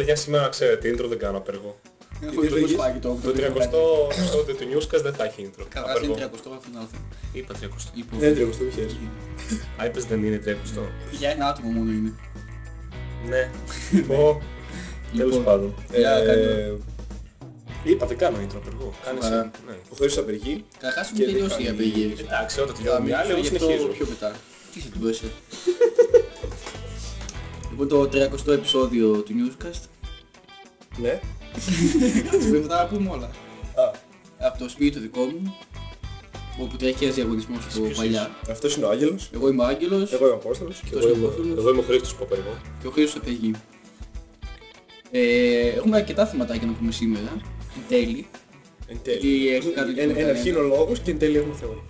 Εγώ παιδιά σήμερα ξέρετε, intro δεν κάνω απεργό. Έχω το φάγει το Το 300 επεισόδιο του Newscast δεν θα έχει intro. Καλά, είναι Απεργό. 300 αυτό είναι άλλο θέμα. Είπα 300. Λοιπόν, Δεν τρέχω στο χέρι. Α, είπες δεν είναι 300. για ένα άτομο μόνο είναι. Ναι. Πω. Τέλος Λοιπόν, πάντων. για Ε, Είπα δεν κάνω intro απεργό. Κάνεις Σοβαρά. εσύ. Ναι. Ο Χωρίς απεργή. Καταρχάς Και έχουν τελειώσει οι δεν απεργίες. Εντάξει, όταν Θα τελειώνει η άλλη, εγώ μιλήσω γι' αυτό συνεχίζω. πιο μετά. Τι σε την πέσε. Λοιπόν το 30ο επεισόδιο του Newscast. Ναι. Δεν θα τα πούμε όλα. Α, Από το σπίτι το δικό μου, όπου τρέχει ένας διαγωνισμός από Ποιος παλιά. αυτός είναι ο Άγγελος. Εγώ είμαι ο Άγγελος Εγώ είμαι ο Απόστολος. Και Αυτός εγώ είναι ο είμαι- Κώστας. Εγώ είμαι ο Χρήστος Παπαργό. και ο Χρήστος απεργεί. Ε, έχουμε αρκετά θεματάκια να πούμε σήμερα. Εν τέλει. Εν τέλει. Τι έχει κάνει Εν- το Εν αρχήν ο λόγος και εν τέλει έχουμε θεώρη.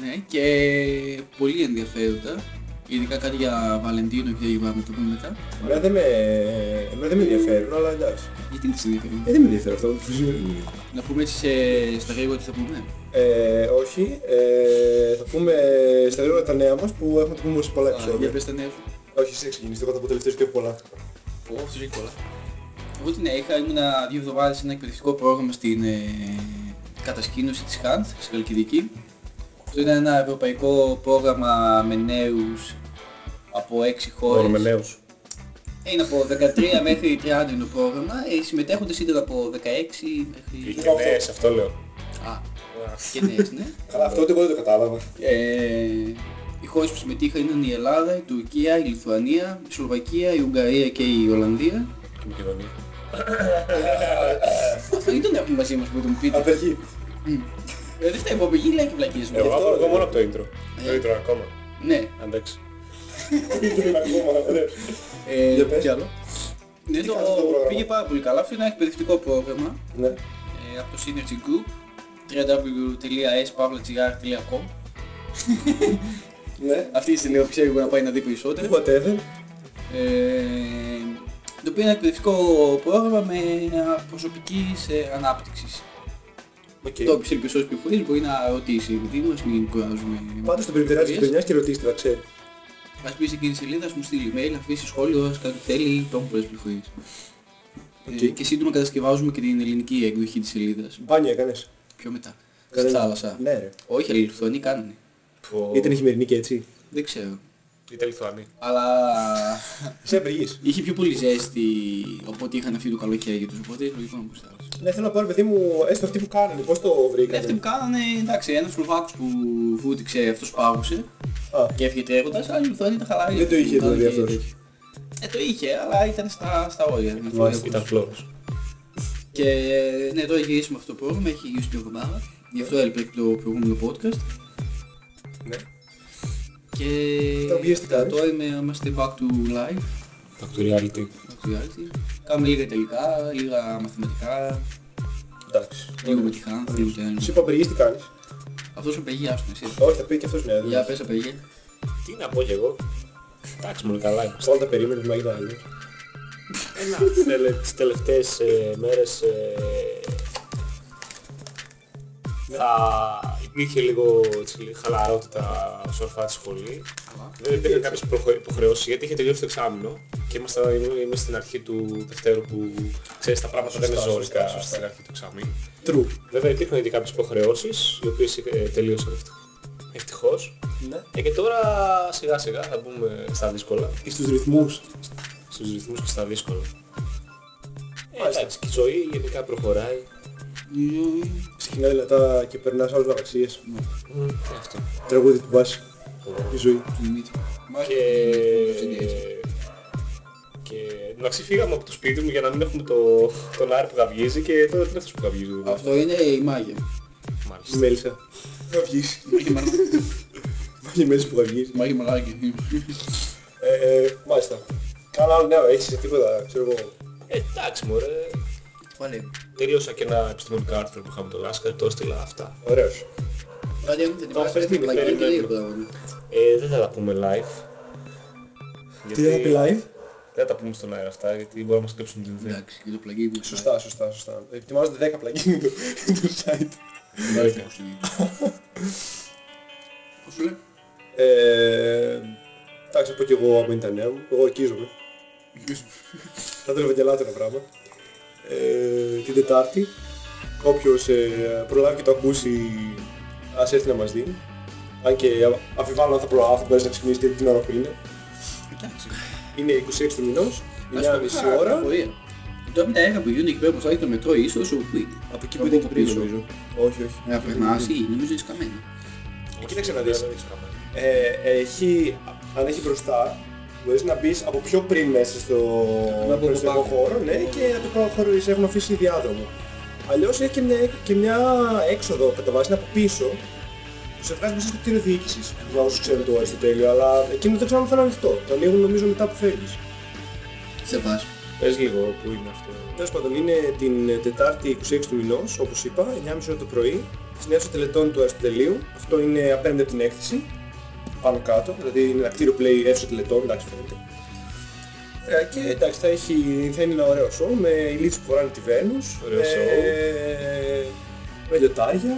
Ναι, και πολύ ενδιαφέροντα. Ειδικά κάτι για Βαλεντίνο και για να το πούμε μετά. Εμένα δεν με, εμένα δεν με ενδιαφέρουν, αλλά εντάξει. Γιατί δεν σε ενδιαφέρει; Ε, δεν με ενδιαφέρει αυτό. Να πούμε έτσι σε, στα γρήγορα τι θα πούμε; Ε, όχι. Ε, θα πούμε στα γρήγορα τα νέα μας που έχουμε να πούμε σε πολλά Α, Για επεισόδια. πες τα νέα σου. Όχι, εσύ ξεκινήσεις, εγώ θα πω τελευταίος και έχω πολλά. Πω, αυτός έχει πολλά. Εγώ την είχα, ήμουν δύο εβδομάδες σε ένα εκπαιδευτικό πρόγραμμα στην ε, κατασκήνωση της ΧΑΝΤ, στη Χαλκιδική. Αυτό ήταν ένα ευρωπαϊκό πρόγραμμα με νέους από 6 Μόνο με χώρες. νέους. Είναι από 13 μέχρι 30 είναι το πρόγραμμα. Οι συμμετέχοντες ήταν από 16 μέχρι... Και νέες, αυτό λέω. Α, και νέες, ναι. Καλά, αυτό ούτε εγώ δεν το κατάλαβα. Ε, οι χώρες που συμμετείχαν ήταν η Ελλάδα, η Τουρκία, η Λιθουανία, η Σλοβακία, η Ουγγαρία και η Ολλανδία. Και Μακεδονία. Αυτό δεν τον έχουμε μαζί μας που τον πείτε. Απεργή. Ε, Δεν φταίει που απηγεί, λέει και βλακίες μου. Εγώ αυτό, απεργώ ε. μόνο από το intro. Ε. Το intro ακόμα. Ναι. Εντάξει. Ε, Για πες. τι άλλο; Ναι, Τι το κάνεις αυτό το πρόγραμμα; πήγε πάρα πολύ καλά. Αυτό είναι ένα εκπαιδευτικό πρόγραμμα Ναι. ε, από το Synergy Group www.spavlagr.com Ναι. Αυτή η στιγμή που ξέρει μπορεί να πάει να δει περισσότερο. Whatever. Ε, το οποίο είναι ένα εκπαιδευτικό πρόγραμμα με προσωπικής ε, ανάπτυξης. Οκ. Το όποιος θέλει περισσότερες πληροφορίες μπορεί να ρωτήσει, γιατί μας μην κουράζουμε. Πάτε στον περιπτερά της γειτονιάς και ρωτήστε, θα ξέρει. Ας πεις σε εκείνη τη σελίδα, ας μου στείλει email, αφήσει σχόλιο, ας κάτι θέλει, το έχουν πολλές πληροφορίες. Ε, και σύντομα κατασκευάζουμε και την ελληνική εκδοχή της σελίδας. Μπάνιο έκανες. Πιο μετά. Στη Κανένα. θάλασσα. Ναι ρε. Όχι, αλλά οι Λιθουανοί κάνανε. Πω. Ήταν η χειμερινή και έτσι. Δεν ξέρω. Ήταν Λιθουανή. Αλλά Σε απεργείς. είχε πιο πολύ ζέστη από ό,τι είχαν αυτοί το καλοκαίρι για τους, οπότε λογικό να μπουν στη θάλασσα. Ναι, θέλω να πω ρε παιδί μου, έστω αυτοί που κάνανε, πώς το Και αυτοί βρήκανε. που κάνανε, εντάξει, ένας Σλοβάκος που βούτυξε, αυτός πάγωσε Α, και έφυγε τρέχοντας, αλλά οι Λιθουανοί ήταν χαλαροί. Δεν το είχε Κάνανε δηλαδή και αυτός. τέτοιο. Ε, το είχε, αλλά ήταν στα, στα όρια. Μάλιστα. Ήταν φλόρος. Και ναι, τώρα γυρίσουμε αυτό το πρόγραμμα, έχει γυρίσει μια εβδομάδα. Γι' αυτό έλειπε και το προηγούμενο podcast. Ναι. Και Τα οποίες τι κάνεις; τώρα είμαι, είμαστε back to live, Back to reality. back to reality. Κάνουμε λίγα τελικά, λίγα μαθηματικά, εντάξει. λίγο με τη χάνθ, λίγο και Σου είπα απεργείς τι κάνεις. Αυτός ο παιδί, άσου εσύ. Όχι, θα πει και αυτός ναι. δεν Για είναι. πες απεργία. Τι να πω κι εγώ. Εντάξει, μόνο καλά είμαστε. Όλα τα περίμενες, μα ήταν αλλιώς. Ένα, τελε, τις τελευταίες ε, μέρες ε, θα υπήρχε λίγο έτσι, λίγη χαλαρότητα όσον αφορά τη σχολή. Δεν υπήρχαν κάποιες προχω- υποχρεώσεις γιατί είχε τελειώσει το εξάμεινο και είμαστε, είμαι στην αρχή του Δευτέρου που ξέρεις τα πράγματα δεν είναι Σωστά, ζώρικα σωστά, σωστά. στην αρχή του εξαμήνου. True. Βέβαια υπήρχαν και κάποιες υποχρεώσεις οι οποίες ε, τελείωσαν ευτυχ- ευτυχώς. Ναι. Ε, και τώρα σιγά σιγά θα μπούμε στα δύσκολα, Στους ρυθμούς. στους ρυθμούς και στα δύσκολα. Ε, Μάλιστα. εντάξει, και η ζωή γενικά προχωράει. Ξεκινά δυνατά και περνάς άλλες γαλαξίες. Μμ, και αυτό. Τραγούδι του Μπάση. Η ζωή. Δημήτρη. Και... Και εντάξει φύγαμε από το σπίτι μου για να μην έχουμε το... τον Άρη που γαυγίζει και τώρα τι είναι αυτός που γαυγίζει. εδώ. Αυτό είναι η μάγια. Η Μάλιστα. Μέλισσα. Θα βγεις. Η Μέλισσα που θα βγεις. Μάγια μαλάκι. Ε, ε, Μάλιστα. Κάνα άλλο νέο, έχεις τίποτα, ξέρω εγώ. Ε, εντάξει μωρέ. Πάλι. Τελείωσα και ένα επιστημονικό άρθρο που είχαμε το Λάσκα, το έστειλα αυτά. Ωραίος. Κάτι έχουν την Το πάση, πες την την πλακή και περιμένω. δύο πράγματα. Ε, δεν θα τα πούμε live. Τι θα πει live; Δεν θα τα πούμε στον αέρα αυτά γιατί μπορεί να μας κλέψουν την ιδέα. Εντάξει, και το πλαγί που Σωστά, σωστά, σωστά. Ετοιμάζονται 10 πλαγίνι του του site. Μάλιστα. Πώς σου λέει; Ε, Εντάξει, να πω κι εγώ από είναι τα νέα μου. Εγώ εκείζομαι. Θα το ευαγγελάτο ένα πράγμα. Ε, την Τετάρτη, όποιος ε, προλάβει και το ακούσει, ας έρθει να μας δει. Αν και αφιβάλλω αν θα, προλάβει, θα μπορέσει να ξυπνήσει την ώρα που είναι. Εντάξει. Είναι 26 του μηνός, Ας πω 9.30 μια ώρα. πληροφορία. Τώρα με τα έργα που γίνονται εκεί πέρα που θα έχει το μετρό ίσως, όπου είναι. Από εκεί που είναι και πίσω. νομίζω. Όχι, όχι. Να περνάσει, νομίζω είναι σκαμμένο. Κοίταξε να δεις. Δεν έχεις καμία. Ε, έχει, αν έχει μπροστά, μπορείς να μπεις από πιο πριν μέσα στο από περιουσιακό πάνω. χώρο ναι, και από το χώρο έχουν αφήσει διάδρομο. Αλλιώς έχει και μια, και μια έξοδο κατά βάση είναι από πίσω που σε βγάζει μέσα στο κτίριο διοίκησης. Για όσους ξέρουν το Αριστοτέλειο, αλλά εκείνο δεν ξέρω αν θα είναι ανοιχτό. Το ανοίγουν νομίζω μετά που φεύγεις. Σε βάση. Πες λίγο που είναι αυτό. Τέλος πάντων, είναι την Τετάρτη 26 του μηνός, όπως είπα, 9.30 ώρα το πρωί, στην αίθουσα τελετών του Αριστοτελείου. Αυτό είναι απέναντι από την έκθεση, πάνω κάτω, δηλαδή είναι ένα κτίριο που λέει αίθουσα τελετών, εντάξει φαίνεται. Ε, και εντάξει, θα, έχει, θα είναι ένα ωραίο σοου με ηλίθιους που φοράνε τη Βένους, Ωραίο με, σοου. με λιωτάρια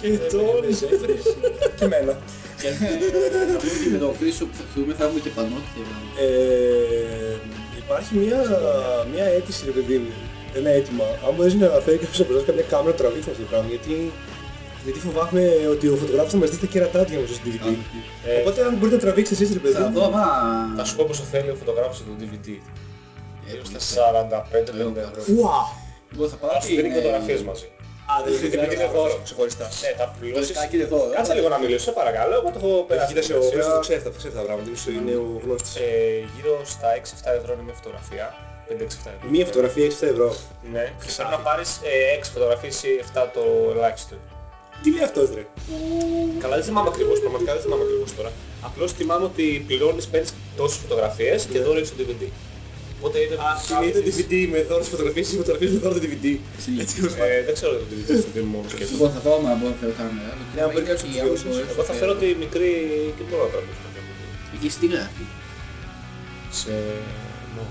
και Ε, τον με ζέφυρες. και εμένα. Και και με το κρίσο που θα χτούμε θα έχουμε και πανόκια. Ε, υπάρχει μια, μια αίτηση ρε παιδί μου, ένα αίτημα. Αν μπορείς να φέρεις κάποιος από εσάς κάποια κάμερα να τραβήξει αυτό το πράγμα, γιατί, γιατί φοβάμαι ότι ο φωτογράφος θα μας δει τα κερατά του για να μας δώσει DVD. Ε, Οπότε αν μπορείτε να τραβήξετε εσείς ρε παιδί Θα δω μου, άμα... Θα σου πω πόσο θέλει ο φωτογράφος για το DVD. Ε, Γύρω πολύ στα 45-50 ευρώ. Ουα! Εγώ θα πάω Θα σου δίνει την, φωτογραφίες ε, μαζί. Α, δεν είναι DVD είναι δώρο ξεχωριστά. Ναι, θα πληρώσεις. Βασικά και δω. Κάτσε λίγο να μιλήσω, σε παρακαλώ. Εγώ το έχω περάσει. Κοίταξε, ο την Χρήστος αξία. το ξέρει αυτά, θα ξέρει αυτά τα πράγματα, είναι- είναι ο γνώστης. Ε, γύρω στα 6-7 ευρώ είναι μια φωτογραφία. 5-6-7 ευρώ. Μία φωτογραφία 6 ευρώ. Ναι, και πρέπει να πάρεις ε, 6 φωτογραφίες ή 7 το ελάχιστο. Τι λέει αυτός ρε. Καλά, δεν θυμάμαι ακριβώς, πραγματικά δεν θυμάμαι ακριβώς τώρα. Απλώς θυμάμαι ότι πληρώνεις, παίρνεις τόσες φωτογραφίες και δώρο έχεις το DVD. Οπότε είναι Είναι το DVD με δώρο στις φωτογραφίες ή φωτογραφίες με δώρο το DVD. Έτσι όπως πάει. Ε, δεν ξέρω για το DVD στο film μόνο σκέφτομαι. Εγώ θα δω άμα μπορώ να φέρω κάμερα. Ναι, αν μπορεί κάποιος να Εκεί, το άμα βιώσεις. μπορέσω, Εγώ θα φέρω τη μικρή και μπορώ να τραβήξω. Εκεί στη γράφη. Σε...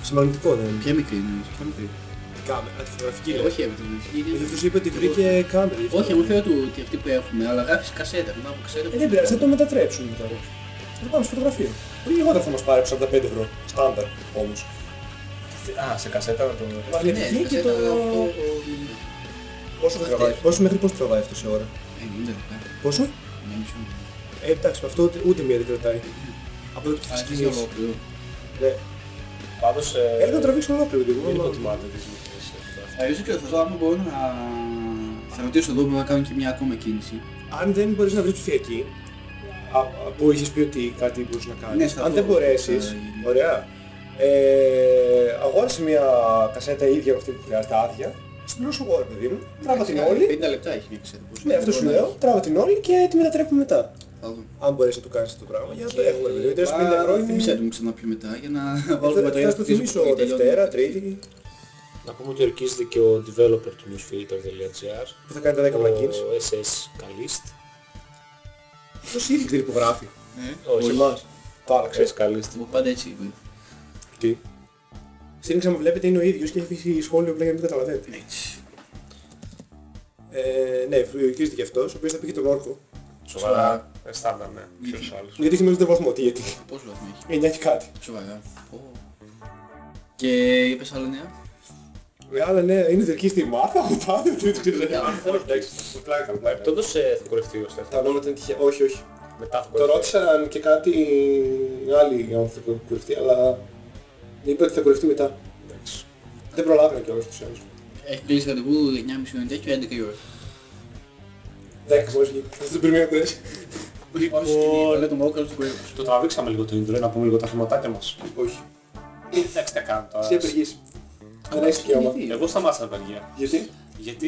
Σε μαγνητικό δεν είναι. Ποια μικρή είναι, ποια μικρή. Την κάμερα, τη φωτογραφική Ε, λέω. Όχι έβρεπε. Γιατί τους είπε ότι βρήκε κάμερα. γι' αυτό. Όχι, μου φέρω του ότι αυτή που έχουμε, αλλά γράφεις κασέτα. Μιλάω από κασέτα. Ε, δεν πειράζει, θα το μετατρέψουν μετά όμως. Θα το πάμε σε φωτογραφία. Πολύ λιγότερα θα μας πάρει από 45 ευρώ. Στάνταρ όμως. Α, σε κασέτα να το... Μαγνητική και κασέτα, το... αυτό, Πόσο θα τραβάει, πόσο μέχρι πόσο τραβάει αυτό σε ώρα; Ε, 90 λεπτά. Πόσο; Ναι, μισό. Ε, εντάξει, με αυτό ούτε, ούτε μία δεν κρατάει. Από το που Αλλά θα και σκηνείς. ολόκληρο. Ναι. Πάντως... ε, Έλα να τραβήξω ολόκληρο, παιδί μου. Μην άμα- υποτιμάτε τις μικρές φωτογραφίες. Αλλιώς και θα δω άμα μπορώ να... Θα ρωτήσω εδώ που να κάνω και μια ακόμα κίνηση. αν δεν μπορείς να βρεις ψηφιακή, α, α, που είχες πει ότι κάτι μπορείς να κάνεις, Ναι, θα αν δω. δεν μπορέσεις, Θα γίνει. ωραία, ε, αγόρασε μια κασέτα ίδια από αυτή που χρειάζεται άδεια, στην πλούσιο εγώ, ρε παιδί μου, τράβα την όλη, 50 λεπτά έχει μια κασέτα. Πόσο ναι αυτό σου μπορώ να- λέω, τράβα την όλη και τη μετατρέπουμε μετά. Θα δω. Αν μπορείς να το κάνεις αυτό το πράγμα, για να το Και έχουμε, ρε παιδί μου, γιατί 50 ευρώ είναι... Θύμισε να μου ξαναπιώ μετά για να Ε, βάλω θα- το Θα στο θυμίσω Δευτέρα, Τρίτη, Να πούμε ότι ορκίζεται και ο developer του newsfilter.gr που θα κάνει τα 10 plugins. ο SS Calist. Αυτός ήδη δεν υπογράφει. Σε Όχι, εμάς. Το άλλαξε. SS Calist. Εγώ πάντα έτσι είμαι. Τι; Σύνηξα μου βλέπετε είναι ο ίδιος και έχει αφήσει σχόλιο πλέον για να μην καταλαβαίνετε. Έτσι. Ε, ναι, φρουρικίζεται και αυτός, ο οποίος θα πει και τον όρκο. Σοβαρά. Αισθάντα, ναι. Ποιος άλλος; Γιατί έχει μεγαλύτερο βαθμό, τι γιατί; Πόσο βαθμό έχει; 9 και κάτι. Σοβαρά. Πω. Και είπες άλλα νέα; Ε, άλλα ναι, είναι τερκή στη μάθα, μου πάμε, τι το ξέρετε. Αν θέλω, Εντάξει, πλάκα κάνω, πλάκα. Παρεπτόντως ε, θα κορευτεί ο Τα Στέφαν. ονόματα είναι τυχαία, όχι, όχι. Μετά θα Το κορευτεί. ρώτησαν και κάτι άλλοι άνθρωποι που κορευτεί, αλλά είπε ότι θα κορευτεί μετά. Εντάξει. Δεν προλάβαινα κιόλας τους άλλους. Έχει κλείσει ραντεβού 9.30 ώρα τέτοιο 11 η ώρα. 10 μόλις βγήκε. Θα την περιμένω τρεις. Πάμε στην σκηνή, με τον Μόκαλο του Κουέμπους. Το τραβήξαμε λίγο το intro, να πούμε λίγο τα θεματάκια μας. Όχι. Εντάξει, τι κάνω τώρα. Εσύ απεργείς. Δεν έχεις δικαίωμα. Εγώ σταμάτησα απεργία. Γιατί; Γιατί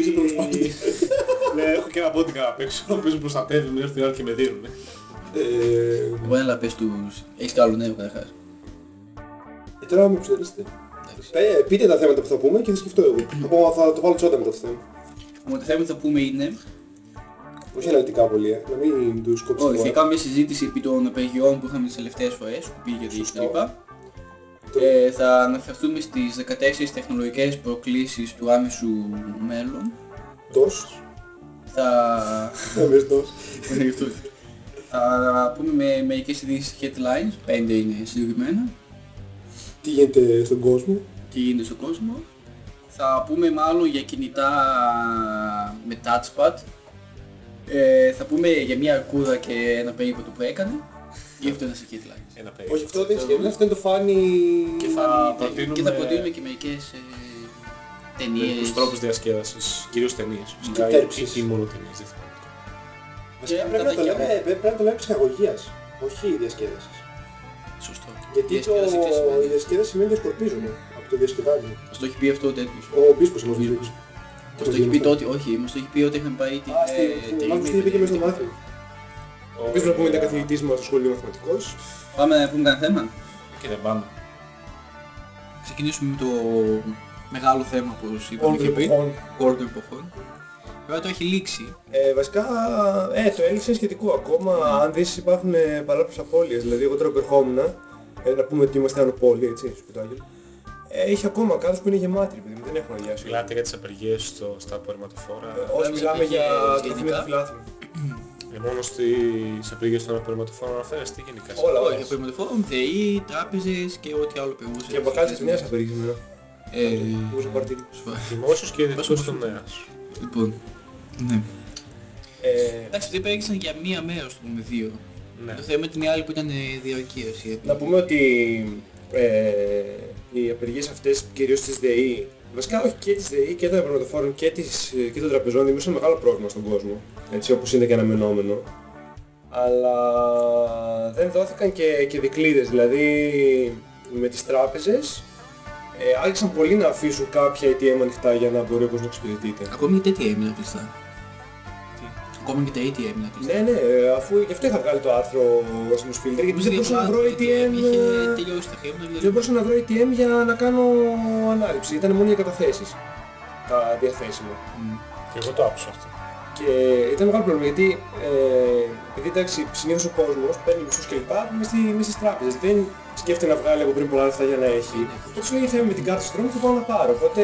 ναι, έχω και ένα μπόντικα απ' έξω, ο οποίος με προστατεύει, με έρθει η ώρα και με δίνουν. Ε, Εγώ έλα πες τους... Έχεις κι άλλο νέο καταρχάς. ε, τώρα με ψερίσετε. Ε, πείτε τα θέματα που θα πούμε και θα σκεφτώ εγώ. Θα, πω, θα το βάλω τσόντα μετά το θέμα. Όμω το θέμα που θα πούμε είναι... Όχι αναλυτικά πολύ, ε. να μην τους κόψω Όχι, το θα κάνουμε μια συζήτηση επί των απεργιών που είχαμε τις τελευταίες φορές, που πήγε και Σωστό. λοιπά. Το- Ε, θα αναφερθούμε στις 14 τεχνολογικές προκλήσεις του άμεσου μέλλον. Τος. Θα... Ε, μες τος. θα πούμε με μερικές ειδήσεις headlines, πέντε είναι συγκεκριμένα. Τι γίνεται στον κόσμο. τι γίνεται στον κόσμο. Θα πούμε μάλλον για κινητά με touchpad. Ε, θα πούμε για μια αρκούδα και ένα περίπατο που έκανε. Γι' αυτό είναι σε κύκλα. Ένα παιδί. Όχι, αυτό δεν είναι σκέψη, αυτό είναι το φάνη... Και, θα θα προτείνουμε- και θα προτείνουμε και μερικές ε, ταινίες. Τους τρόπους διασκέδασης, κυρίως ταινίες. Και Ή- τέρψεις. Ή μόνο ταινίες, δεν θυμάμαι. Βασικά Και πρέπει να, το αυτά τα λέμε, πρέπει να το λέμε ψυχαγωγίας, όχι διασκέδασης. Σωστό. Γιατί το, Διασκέδαση τι σημαίνει. η διασκέδαση σημαίνει διασκορπίζουμε από το διασκεδάζουμε. Μας το έχει πει αυτό ο τέτοιος. Ο Μπίσκος μας το είπε. Μας το έχει πει τότε, όχι, μας το έχει πει ότι είχαμε πάει την Α, ε, στη- μάλλον τρίτη το είπε και μέσα στο παιδευτική. μάθημα. Ο οποίος να πούμε ήταν καθηγητής μας στο σχολείο μαθηματικός. Πάμε να πούμε κανένα θέμα; Και δεν πάμε. Ξεκινήσουμε με το μεγάλο θέμα όπως είπαμε Όλων και των πριν. εποχών. Όλων των εποχών. Βέβαια το έχει λήξει. Ε, βασικά, ε, το έλειξε είναι σχετικό ακόμα. Αν δεις υπάρχουν ε, παράπλευρες απώλειες. Δηλαδή, εγώ τώρα που ερχόμουν, ε, να πούμε ότι είμαστε άνω πόλη, έτσι, σπιτάκι. Ε, έχει ακόμα κάδους που είναι γεμάτοι, ρε παιδί μου, δεν έχουν αγιάσει. Μιλάτε για τις απεργίες στο, στα απορριμματοφόρα. Ε, Όχι, μιλάμε για τροφή με φιλάθλου. Ε, μόνο στις απεργίες των απορριμματοφόρων αναφέρεστε ή γενικά. σε- Όλα, Όχι, όλα. για περιμένοφόρουμ, ΔΕΗ, τράπεζες και ό,τι άλλο περνούσε. Και μπακάλες της νέας απεργής σήμερα. Ε, Μπορούσα να πάρει σοβαρά. Δημόσιος και ιδιωτικός Πόσο τομέας. Λοιπόν, ναι. Ε, Εντάξει, δεν υπήρξαν για μία μέρα, ας πούμε, δύο. Ναι. Το θέμα ήταν η άλλη που ήταν ε, διαρκείας. η να πούμε ότι ε, οι απεργίες αυτές, κυρίως της ΔΕΗ, βασικά όχι και της ΔΕΗ και των επαγγελματοφόρων και, της, και των τραπεζών, δημιούργησαν μεγάλο πρόβλημα στον κόσμο, έτσι όπως είναι και αναμενόμενο. Αλλά δεν δόθηκαν και, και δικλείδες, δηλαδή με τις τράπεζες ε, άρχισαν πολλοί να αφήσουν κάποια ATM ανοιχτά για να μπορεί ο κόσμος να εξυπηρετείται. Ακόμη και τέτοια έμεινα κλειστά. Ακόμη και τα ATM έμεινα κλειστά. Ναι, ναι, ε, αφού γι' αυτό είχα βγάλει το άρθρο ο Σίμος Φίλτερ, γιατί δεν μπορούσα να βρω ATM... Είχε ε, τελειώσει τα χρήματα. δηλαδή. Δεν μπορούσα να βρω ATM για να κάνω ανάληψη. Ήταν μόνο για καταθέσεις τα διαθέσιμα. Μμ. Και εγώ το άκουσα αυτό. Και ήταν μεγάλο πρόβλημα γιατί ε, επειδή εντάξει συνήθως ο κόσμος παίρνει μισθούς κλπ. Μες, στη, μες στις τράπεζες. Δεν σκέφτεται να βγάλει από πριν πολλά λεφτά για να έχει. Οπότε σου λέει θα είμαι με την κάρτα στον δρόμο και πάω να πάρω. Οπότε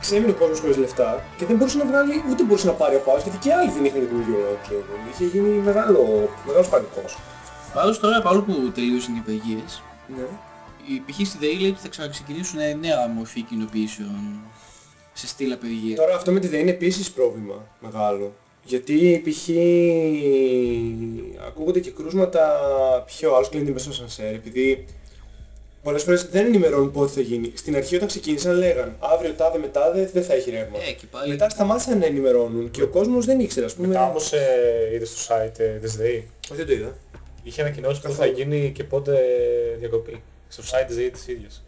ξέμεινε ο κόσμος χωρίς λεφτά και δεν μπορούσε να βγάλει ούτε μπορούσε να πάρει από άλλους γιατί και άλλοι δεν είχαν το ίδιο ξέρω εγώ. Είχε γίνει μεγάλο, μεγάλος πανικός. Πάντως τώρα, παρόλο που τελείωσαν οι απεργίες, Ναι. η π.χ. στη ΔΕΗ λέει ότι θα ξαναξεκινήσουν νέα μορφή κοινοποιήσεων σε στυλ απεργίας. Τώρα αυτό με τη ΔΕΗ είναι επίσης πρόβλημα μεγάλο. Γιατί π.χ. ακούγονται και κρούσματα π.χ. ο άλλος κλείνει μέσα στο σανσέρ επειδή πολλές φορές δεν ενημερώνουν πότε θα γίνει. Στην αρχή όταν ξεκίνησαν λέγαν αύριο τάδε με τάδε δεν θα έχει ρεύμα. Ε, και πάλι. Μετά σταμάτησαν να ενημερώνουν και ο κόσμος δεν ήξερε ας πούμε. Μετά όμως ε, είδες στο site ε, της ΔΕΗ. Όχι δεν το είδα. Είχε ανακοινώσει πότε θα Καθόλου. γίνει και πότε διακοπή. Στο site της ΔΕΗ της ίδιας.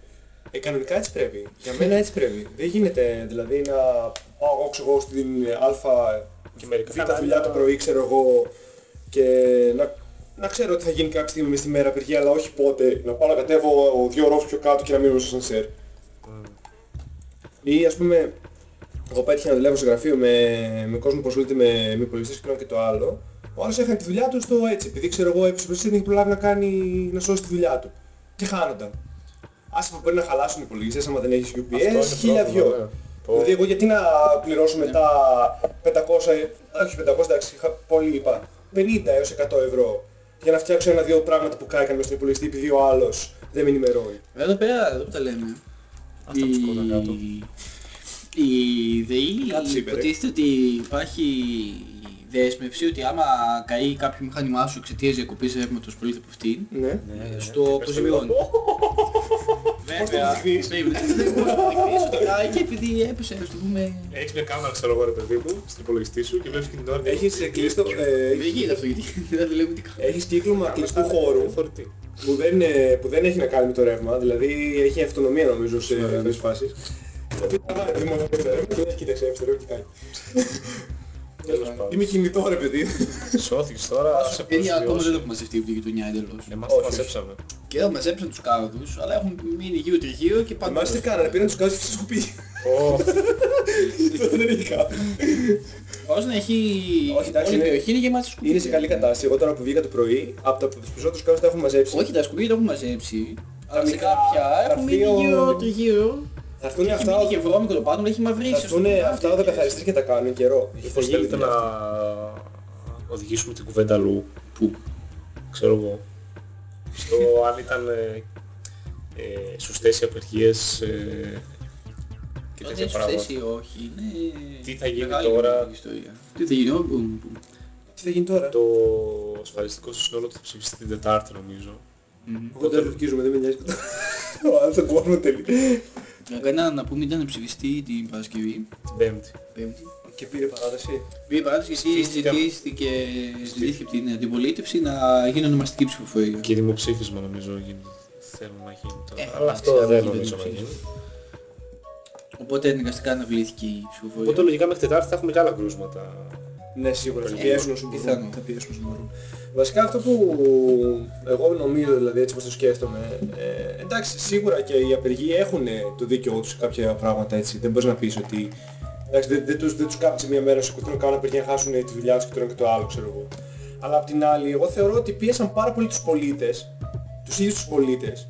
Ε, κανονικά έτσι πρέπει. Για μένα έτσι πρέπει. Δεν γίνεται δηλαδή να πάω εγώ ξέρω εγώ στην α Και μερικά β' κανάλια- δουλειά το πρωί ξέρω εγώ και να, να ξέρω ότι θα γίνει κάποια στιγμή μες στη μέρα απεργία αλλά όχι πότε. Να πάω να κατέβω δύο ώρες πιο κάτω και να μείνω στο σανσέρ. Ή ας πούμε, εγώ πέτυχα να δουλεύω σε γραφείο με, με κόσμο που ασχολείται με, με υπολογιστές και το ένα και το άλλο. Ο άλλος έκανε τη δουλειά του στο έτσι, επειδή ξέρω εγώ έπεισε υπολογιστής δεν είχε προλάβει να κάνει, να σώσει τη δουλειά του. Και χάνονταν. Άσε που μπορεί να χαλάσουν οι υπολογιστές άμα δεν έχεις Αυτό UPS, είναι χίλια πρόβλημα, δυο. ναι. Το- Δηλαδή εγώ γιατί να πληρώσω μετά 500, ε, όχι 500 εντάξει, είχα πολύ είπα, 50 έως 100 ευρώ για να φτιάξω ένα-δύο πράγματα που κάηκαν μες στον υπολογιστή επειδή ο άλλος δεν με ενημερώνει. Εδώ πέρα, εδώ που τα λέμε. Αυτά που σκοτώνουν κάτω. Η, η ΔΕΗ Κάτι είπε, ρε. υποτίθεται ότι υπάρχει δέσμευση ότι άμα καεί κάποιο μηχάνημά σου εξαιτίας διακοπής ρεύματος πολύ από αυτήν, Ναι. στο πες το αποζημιώνει. Βέβαια, αποδειχθείς; βέβαια, δεν μπορείς να αποδειχθείς ότι κάει και επειδή έπεσε, ας το πούμε... Έχεις μια κάμερα ξέρω εγώ ρε παιδί μου στην υπολογιστή σου και βλέπεις και την ώρα Έχεις ε, κλειστό, ε, Δεν γίνεται αυτό γιατί δεν δουλεύει τι κάνω. έχεις κύκλωμα κλειστού χώρου Φορτί. που δεν, ε, που δεν έχει να κάνει με το ρεύμα, δηλαδή έχει αυτονομία νομίζω σε αυτές τις φάσεις. Δηλαδή τραβάει δημόσιο ρεύμα και δεν κοίταξε εύστερο και κάνει. Τέλος πάντων. Είμαι κινητό ρε παιδί. Σώθηκες τώρα, σε Παιδιά, ακόμα δεν προσβιώσει. έχουμε μαζευτεί από τη γειτονιά εντελώς. Εμάς το Όχι. μαζέψαμε. Και εδώ μαζέψαν τους κάρδους, αλλά έχουν μείνει γύρω τριγύρω και πάντα... Εμάς τι κάνανε, πήραν τους κάδους και τους σκουπί. Ω, Αυτό δεν έχει κάτι. Όσο να έχει... Όχι, εντάξει, όλη η είναι- περιοχή είναι γεμάτη σκουπίδια. Είναι σε καλή κατάσταση. Εγώ τώρα που βγήκα το πρωί, από τα τους περισσότερους κάδους τα έχουν μαζέψει. Όχι, τα σκουπίδια τα έχουν μαζέψει. Αλλά σε μικρά κάποια έχουν μείνει γραφείο- γύρω τριγύρω. Θα έρθουν Έχει αυτά, μείνει και βρώμικο το πάνω, αλλά έχει θα μαυρίσει. ας έρθουν πούμε. αυτά ο καθαριστής και τα κάνουν καιρό. Μήπως θέλετε να οδηγήσουμε την κουβέντα αλλού. Πού; Ξέρω εγώ. Στο αν ήταν... ε, ε, σου θέσει απεργίες ε, και Όταν τέτοια έχει πράγματα. θέση όχι, είναι... Τι θα γίνει μεγάλη τώρα; Ιστορία. Τι θα γίνει, ω, μπουμ, μπουμ. Τι θα γίνει τώρα; Το ασφαλιστικό στο σύνολο του θα ψηφιστεί την Τετάρτη νομίζω. Μμμ. Εγώ δεν ελπίζουμε, δεν με νοιάζει ποτέ. Ο άλλος θα κόσμο τελεί. Κανένα να πούμε ήταν να ψηφιστεί την Παρασκευή, Την Πέμπτη. Πέμπτη. Και πήρε παράταση. Πήγε παράδοση και εσύ Ψηφίστηκε- ζητήθηκε, ζητήθηκε από την αντιπολίτευση να γίνει ονομαστική ψηφοφορία. Και δημοψήφισμα νομίζω γίνει. Θέλουν να γίνει τώρα. Ε, Αλλά εντάξει, αυτό θα δεν γίνει νομίζω να δημοψήφισμα. γίνει. Οπότε αναγκαστικά αναβλήθηκε η ψηφοφορία. Οπότε λογικά μέχρι Τετάρτη θα έχουμε και άλλα κρούσματα. Ναι, σίγουρα θα Ε, πιέσουν όσο πιθανό. μπορούν. Θα πιέσουν όσο μπορούν. Βασικά αυτό που εγώ νομίζω, δηλαδή έτσι όπως το σκέφτομαι, ε, εντάξει, σίγουρα και οι απεργοί έχουν το δίκαιό τους σε κάποια πράγματα έτσι. Δεν μπορείς να πεις ότι εντάξει, δεν, δεν, τους, δεν τους κάθεται μία μέρα σε κουτρό κάνουν απεργία να χάσουν τη δουλειά τους και το ένα και το άλλο, ξέρω εγώ. Αλλά απ' την άλλη, εγώ θεωρώ ότι πίεσαν πάρα πολύ τους πολίτες, τους ίδιους τους πολίτες,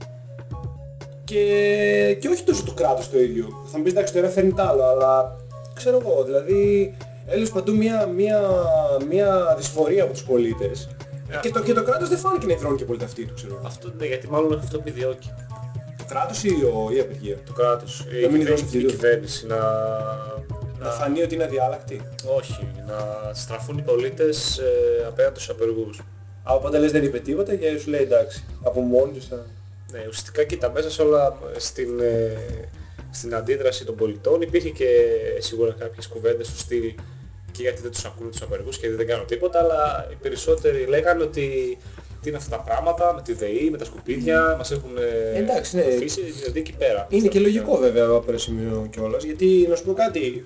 και, και όχι τόσο το κράτος το ίδιο. Θα μου πεις εντάξει το ένα φέρνει το άλλο, αλλά ξέρω εγώ, δηλαδή έλειωσε παντού μια, μια, μια δυσφορία από τους πολίτες. Ε, Και το, και το κράτος δεν φάνηκε να υδρώνει και πολύ ταυτή του, ξέρω εγώ. Αυτό ναι, γιατί μάλλον αυτό επιδιώκει. Το κράτος ή ο, η απεργία; Το κράτος. Η Να μην κυβέρνηση, δώσει η τίτλο. κυβέρνηση να... Να φανεί ότι είναι αδιάλακτη. Όχι, να στραφούν οι πολίτες ε, απέναντι στους απεργούς. Α, οπότε λες δεν είπε τίποτα και σου λέει εντάξει, από μόνοι τους θα... Ναι, ουσιαστικά κοίτα μέσα σε όλα στην, ε, στην αντίδραση των πολιτών υπήρχε και σίγουρα κάποιες κουβέντες στο στυλ και γιατί δεν τους ακούνε τους απεργούς και γιατί δεν κάνουν τίποτα, αλλά οι περισσότεροι λέγανε ότι τι είναι αυτά τα πράγματα με τη ΔΕΗ, με τα σκουπίδια, μας έχουν ε, Εντάξει, ναι. αφήσει δηλαδή εκεί πέρα. Είναι και λογικό βέβαια από ένα σημείο κιόλας, γιατί να σου πω κάτι,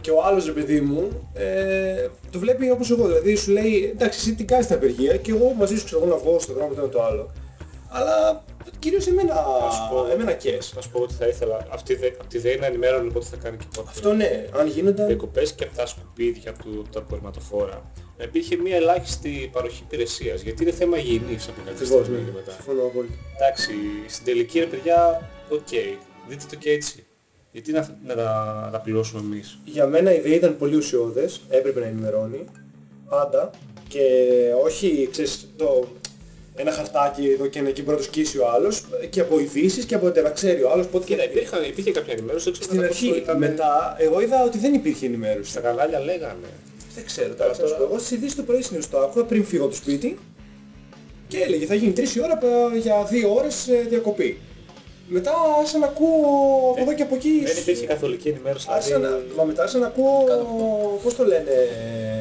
και ο άλλος ρε παιδί μου ε, το βλέπει όπως εγώ, δηλαδή σου λέει εντάξει εσύ τι κάνεις στην απεργία και εγώ μαζί σου ξέρω εγώ να βγω στο δρόμο το ένα το άλλο. Αλλά κυρίως εμένα, Θα σου πω- εμένα κες. Θα σου πω ότι θα ήθελα αυτή, δε- από τη ΔΕΗ να ενημέρωνε πότε θα κάνει και πότε. Αυτό ναι, αν γίνονταν... διακοπές και από τα σκουπίδια του, τα απορριμματοφόρα. Να υπήρχε μια ελάχιστη παροχή υπηρεσίας, γιατί είναι θέμα υγιεινής από κάποια Ακριβώς, στιγμή ναι. και μετά. Συμφωνώ απόλυτα. Εντάξει, στην τελική ρε παιδιά, οκ, δείτε το και έτσι. Γιατί να, να, τα, να τα πληρώσουμε εμείς; Για μένα η ΔΕΗ ήταν πολύ ουσιώδες, έπρεπε να ενημερώνει, πάντα, και όχι, ξέρεις, το, ένα χαρτάκι εδώ και ένα εκεί μπορεί να το σκίσει ο άλλος, και από ειδήσεις και από να ξέρει ο άλλος πότε Κοίτα, θα υπήρχαν, υπήρχε κάποια ενημέρωση, δεν ξέρω Στην κατά πόσο αρχή, ήταν- μετά, εγώ είδα ότι δεν υπήρχε ενημέρωση. Στα κανάλια λέγανε. Δεν ξέρω Τώρα, τώρα. τώρα- Εγώ στις ειδήσεις το πρωί συνήθως το άκουγα πριν φύγω από το σπίτι και έλεγε θα γίνει 3 η ώρα πα- για 2 ώρες ε, διακοπή. Μετά άρχισα να ακούω από εδώ και από εκεί. Δεν υπήρχε καθολική ενημέρωση. Άρχισα να, δηλαδή, μα μετά άρχισα να ακούω, Κάτω από πώς το λένε, ε,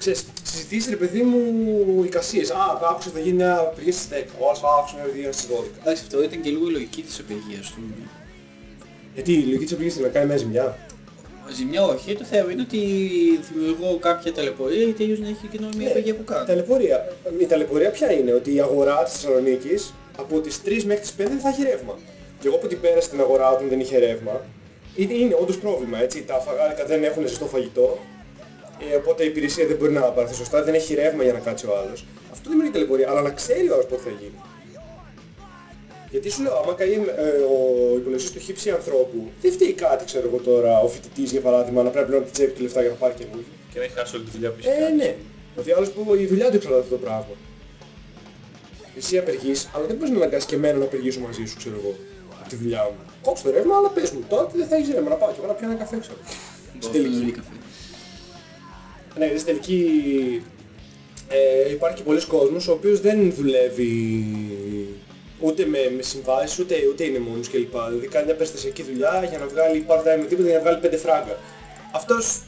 ξέρεις, συζητήσεις ρε παιδί μου εικασίες. Α, άκουσα ότι θα γίνει μια απεργία στις 10. Ο άλλος «Α, άκουσα ότι θα γίνει στις 12. Εντάξει, αυτό ήταν και λίγο η λογική της απεργίας του. Γιατί η λογική της απεργίας είναι να κάνει μια ζημιά. Ζημιά όχι, το θέμα είναι ότι δημιουργώ κάποια ταλαιπωρία γιατί αλλιώς να έχει και νόμιμη Ναι, απεργία που κάνω. Ταλαιπωρία. Η ταλαιπωρία ποια είναι, ότι η αγορά της Θεσσαλονίκης από τις 3 μέχρι τις 5 δεν θα έχει ρεύμα. Και εγώ που την πέρασα στην αγορά όταν δεν είχε ρεύμα, είναι, είναι όντως πρόβλημα, έτσι. Τα φαγάρικα δεν έχουν ζεστό φαγητό, ε, οπότε η υπηρεσία δεν μπορεί να πάρθει σωστά, δεν έχει ρεύμα για να κάτσει ο άλλος. Αυτό δεν είναι ταλαιπωρία, αλλά να ξέρει ο άλλος πότε θα γίνει. Γιατί σου λέω, άμα καεί ε, ο υπολογιστής του χύψη ανθρώπου, δεν φταίει κάτι, ξέρω εγώ τώρα, ο φοιτητής για παράδειγμα, να πρέπει να τη τσέπη του λεφτά για να πάρει καινούργιο. Και να έχει χάσει όλη τη δουλειά που είχε Ε, κάνει. ναι. Δηλαδή άλλος που η δουλειά του εξαρτάται αυτό το πράγμα. Εσύ απεργείς, αλλά δεν μπορείς να αναγκάσεις και εμένα να απεργήσω μαζί σου, ξέρω εγώ, από τη δουλειά μου. Κόψε το ρεύμα, αλλά πες μου, τώρα δεν θα έχεις ρεύμα, να πάω και εγώ να πιάνω ένα καφέ, ξέρω. Στην Στην τελική. Καφέ. Ναι, γιατί στην τελική ε, υπάρχει και πολλοί κόσμος ο οποίος δεν δουλεύει ούτε με, με συμβάσεις, ούτε, ούτε είναι μόνος κλπ. Δηλαδή κάνει μια περιστασιακή δουλειά για να βγάλει part-time τίποτα για να βγάλει πέντε φράγκα. Αυτός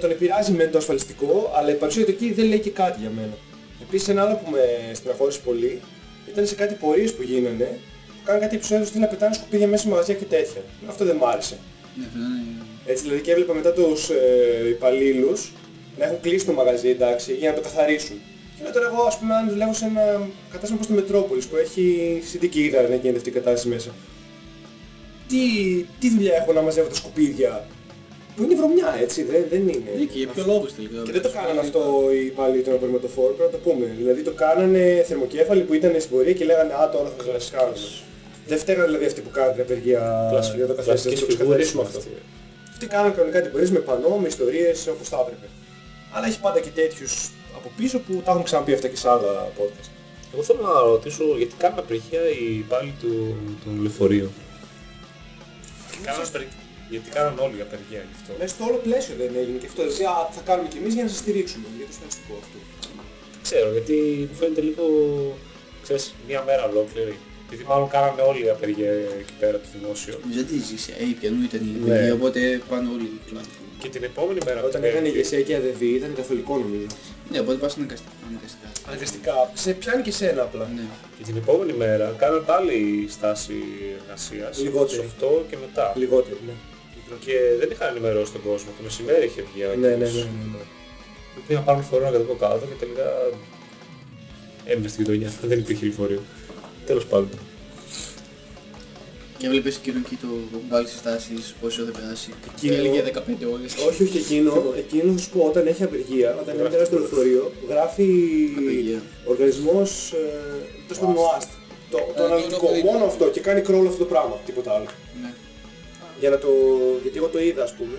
τον επηρεάζει με το ασφαλιστικό, αλλά η παρουσία του εκεί δεν λέει και κάτι για μένα. Επίσης ένα άλλο που με στεναχώρησε πολύ ήταν σε κάτι πορείες που γίνανε που κάνουν κάτι επεισόδιο ώστε να πετάνε σκουπίδια μέσα σε μαγαζιά και τέτοια. Αυτό δεν μ' άρεσε. Ναι, αυτό είναι... Έτσι δηλαδή και έβλεπα μετά τους ε, υπαλλήλους να έχουν κλείσει το μαγαζί εντάξει για να το καθαρίσουν. Και λέω τώρα εγώ ας πούμε αν δουλεύω σε ένα κατάστημα όπως το Μετρόπολης που έχει συνδικήρα να γίνεται αυτή η κατάσταση μέσα. Τι, τι δουλειά έχω να μαζεύω τα σκουπίδια; Που είναι βρωμιά έτσι δεν, δεν είναι. Ναι, και για ποιο λόγο τελικά. Και δεν το κάνανε αυτό οι υπάλληλοι των απορριμματοφόρων, πρέπει να το πούμε. Δηλαδή το κάνανε θερμοκέφαλοι που ήταν στην πορεία και λέγανε Α, τώρα θα σας κάνουμε. Δεν φταίναν δηλαδή αυτοί που κάνουν την απεργία για το καθένα. Κλασικές το φιγούρες ξεκαθαρίσουμε με αυτό. Αυτή. Αυτοί κάνουν κανονικά την πορεία με πανό, με ιστορίες όπως θα έπρεπε. Αλλά έχει πάντα και τέτοιους από πίσω που τα έχουν ξαναπεί αυτά και σε άλλα podcast. Εγώ θέλω να ρωτήσω γιατί κάνουν απεργία οι υπάλληλοι του, των λεωφορείων. Κάνουν απεργία- Γιατί κάνουν όλοι απεργία γι' αυτό; Μέσα στο όλο πλαίσιο δεν έγινε και αυτό. Δηλαδή, α, θα κάνουμε κι εμείς για να σας στηρίξουμε. Για το στατιστικό αυτό. Δεν ξέρω, γιατί μου φαίνεται λίγο, ξέρεις, μία μέρα ολόκληρη. Γιατί μάλλον κάνανε όλοι απεργία εκεί πέρα το δημόσιο. Δεν τη ζήσει, ε, πιανού ήταν η Ναι. παιδιά, οπότε πάνε όλοι τουλάχιστον. Και την επόμενη μέρα Όταν την ήταν Πέμπτη, ηγεσία και αδεβή ήταν καθολικό νομίζω. Ναι, οπότε πας αναγκαστικά. αναγκαστικά. Αναγκαστικά. Σε πιάνει και σένα απλά. Ναι. Και την επόμενη μέρα κάνανε πάλι στάση εργασίας. Λιγότερη. στις 8 και μετά. Λιγότερο, ναι. Και δεν είχαν ενημερώσει τον κόσμο. Το μεσημέρι είχε βγει. Ναι, ναι, ναι. ναι, ναι. Πήγα να πάρουν φορά να κατεβώ κάτω και τελικά έμεινε στη γειτονιά. Δεν υπήρχε λεωφορείο. Τέλος πάντων. Και βλέπεις εκείνο εκεί το βάλει στις τάσεις πόσο δεν περάσει. Και Εκείνο- έλεγε 15 ώρες. Όχι, όχι εκείνο. Εκείνος θα σου πω όταν έχει απεργία, όταν είναι ένα στο λεωφορείο, γράφει Απεργία. οργανισμός, ε, τέλος πάντων ο ΑΣΤ. Το, το Ε, αναλυτικό, το- το- μόνο αυτό και κάνει κρόλ αυτό το πράγμα, τίποτα άλλο. Ναι. Για να το... γιατί εγώ το είδα ας πούμε.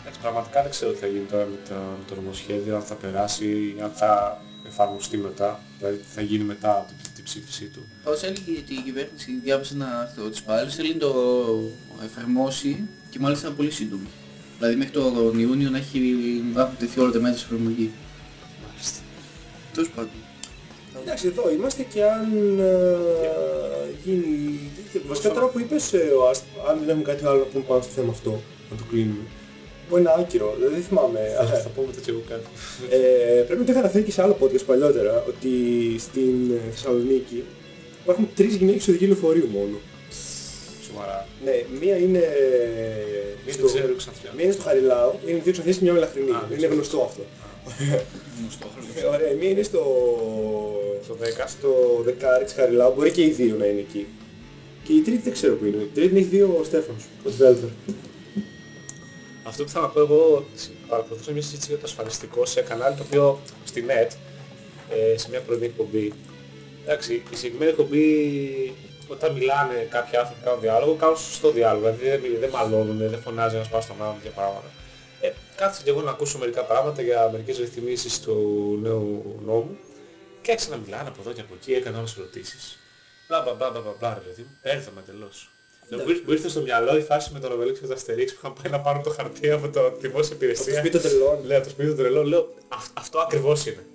Εντάξει, πραγματικά δεν ξέρω τι θα γίνει τώρα με, τα, με το νομοσχέδιο, αν θα περάσει, αν θα εφαρμοστεί μετά, δηλαδή τι θα γίνει μετά από την, την ψήφισή του. Πάντως έλεγε ότι η κυβέρνηση διάβασε ένα άρθρο της πάλι, θέλει να το εφαρμόσει και μάλιστα πολύ σύντομα. Δηλαδή μέχρι τον Ιούνιο να έχει να έχουν τεθεί όλα τα μέτρα σε εφαρμογής. Μάλιστα. Τέλος πάντων. Εντάξει, εδώ είμαστε και αν ε, γίνει... Βασικά τώρα που είπες ε, ο ΑΣΤ, αν δεν έχουμε κάτι άλλο να πούμε πάνω στο θέμα αυτό, να το κλείνουμε. Που είναι άκυρο, δεν θυμάμαι. θα πούμε τέτοιο εγώ κάτι. Ε, πρέπει να το είχα αναφέρει και σε άλλο podcast παλιότερα, ότι στην ε, Θεσσαλονίκη υπάρχουν τρεις γυναίκες οδηγοί λεωφορείου μόνο. Σοβαρά. Ναι, μία είναι... Μην στο- το ξέρω ξανθιά. Μία είναι στο Χαριλάου, είναι δύο ξανθιές και μια μελαχρινή. Α, είναι γνωστό αυτό. Γνωστό. Ε, Ωραία, μία είναι στο... Στο 10. στο δεκάρι της Χαριλάου, μπορεί και οι δύο να είναι εκεί. Και η τρίτη δεν ξέρω που είναι. Η τρίτη έχει δύο ο Στέφανος, ο Τβέλβερ. Αυτό που θα να πω εγώ, παρακολουθούσα μια συζήτηση για το ασφαλιστικό σε κανάλι το οποίο στη net, ε, σε μια πρωινή εκπομπή. Εντάξει, η συγκεκριμένη εκπομπή, όταν μιλάνε κάποιοι άνθρωποι κάνουν διάλογο, κάνουν σωστό διάλογο. Δηλαδή δεν, μιλ- δεν μαλώνουν, δεν φωνάζει ένας πάνω στον άλλον για πράγματα. Ε, κάθισα και εγώ να ακούσω μερικά πράγματα για μερικές ρυθμίσεις του νέου νόμου και άρχισα να μιλάνε από εδώ και από εκεί, έκανα όλες τις ερωτήσεις. Μπλα μπλα μπλα μπλα μπλα μπλα ρε παιδί μου, έρθαμε τελώς. Λέω, Μου ήρθε- μου ήρθε στο μυαλό η φάση με τον Οβελίξ και το Αστερίξ που είχαν πάει να πάρουν το χαρτί από το δημόσια Το υπηρεσία. σπίτι των τρελών. Λέω, το σπίτι των τρελών, λέω, «Αυ- αυτό ακριβώς είναι.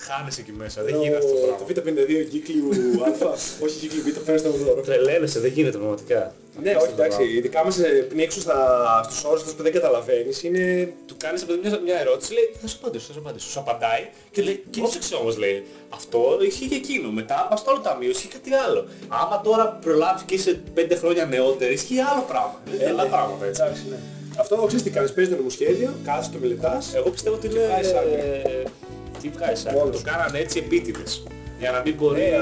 Χάνεσαι εκεί μέσα, δεν γίνεται αυτό το Το πράγμα. Β52 κύκλου Α, όχι κύκλου Β, φέρνει στο δώρο. Τρελαίνεσαι, δεν γίνεται πραγματικά. Ναι, Αυτό όχι, το εντάξει, πράγμα. ειδικά μας ε, πνίξουν στα, στους όρους αυτούς που δεν καταλαβαίνεις, είναι... Του κάνεις από μια, μια ερώτηση, λέει, θα σου απαντήσω, θα σου απαντήσω. Σου απαντάει και λέει, πρόσεξε όμως, λέει, αυτό ισχύει και εκείνο. Μετά πας στο άλλο ταμείο, ισχύει κάτι άλλο. Άμα τώρα προλάβεις και είσαι πέντε χρόνια νεότερη, ισχύει άλλο πράγμα. Είναι Ε, άλλα ναι. πράγματα έτσι. Εντάξει, ναι. Αυτό ξέρεις τι κάνεις, παίζεις το νομοσχέδιο, κάθεσαι το μελετάς. Εγώ πιστεύω ότι είναι... βγάζεις άκρη. ε, Τι βγάζεις άκρη, Μόνος. το κάνανε έτσι επίτηδες. Για να μην μπορεί Ε,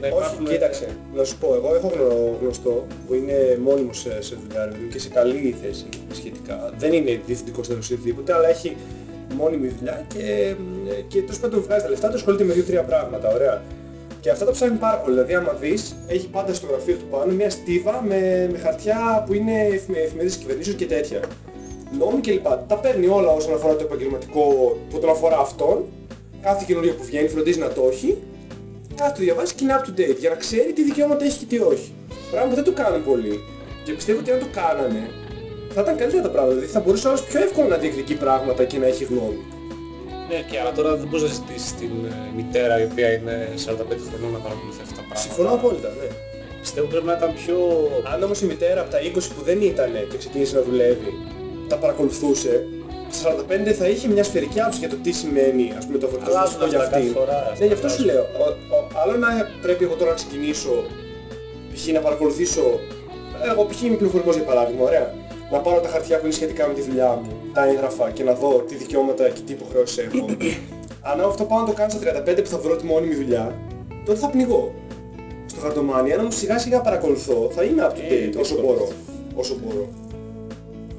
να υπάρχουν... όχι, κοίταξε, να σου πω, εγώ έχω γνω- γνωστό που είναι μόνιμος σε, σε δουλειά ρε παιδί μου, και σε καλή θέση σχετικά. Δεν είναι διευθυντικός τέλος ή οτιδήποτε, αλλά έχει μόνιμη δουλειά και, ε, και τέλος πάντων βγάζει τα λεφτά του, ασχολείται με δύο-τρία πράγματα, ωραία. Και αυτά τα ψάχνει πάρα πολύ. Δηλαδή, άμα δεις, έχει πάντα στο γραφείο του πάνω μια στίβα με, με χαρτιά που είναι εφημε- εφημερίδες κυβερνήσεων και τέτοια. Νόμοι κλπ. Τα παίρνει όλα όσον αφορά το επαγγελματικό που τον αφορά αυτόν. Κάθε καινούριο που βγαίνει φροντίζει να το έχει κάθε το διαβάζει και είναι up to date για να ξέρει τι δικαιώματα έχει και τι όχι. Πράγμα που δεν το κάνουν πολύ. Και πιστεύω ότι αν το κάνανε θα ήταν καλύτερα τα πράγματα. Δηλαδή θα μπορούσε όλος πιο εύκολα να διεκδικεί πράγματα και να έχει γνώμη. Ναι, και αλλά τώρα δεν μπορείς να ζητήσεις την ε, μητέρα η οποία είναι 45 χρονών να παρακολουθεί αυτά τα πράγματα. Συμφωνώ απόλυτα, ναι. Πιστεύω πρέπει να ήταν πιο... Αν όμως η μητέρα από τα 20 που δεν ήταν και ξεκίνησε να δουλεύει τα παρακολουθούσε, στα 45 θα είχε μια σφαιρική άποψη για το τι σημαίνει ας πούμε το Αλλάζουν φορτιστικό για αυτά κάθε αυτήν. φορά. Ναι, γι' αυτό σου λέω. Ο, ο, άλλο να πρέπει εγώ τώρα να ξεκινήσω, π.χ. να παρακολουθήσω, εγώ π.χ. είμαι πληροφορικός για παράδειγμα, ωραία. Να πάρω τα χαρτιά που είναι σχετικά με τη δουλειά μου, τα έγγραφα και να δω τι δικαιώματα και τι υποχρεώσεις έχω. Αν αυτό πάω να το κάνω στα 35 που θα βρω τη μόνιμη δουλειά, τότε θα πνιγώ. Στο χαρτομάνι, αν όμως σιγά σιγά παρακολουθώ, θα είμαι up to Ε, date όσο δύσκολο. μπορώ. Όσο μπορώ.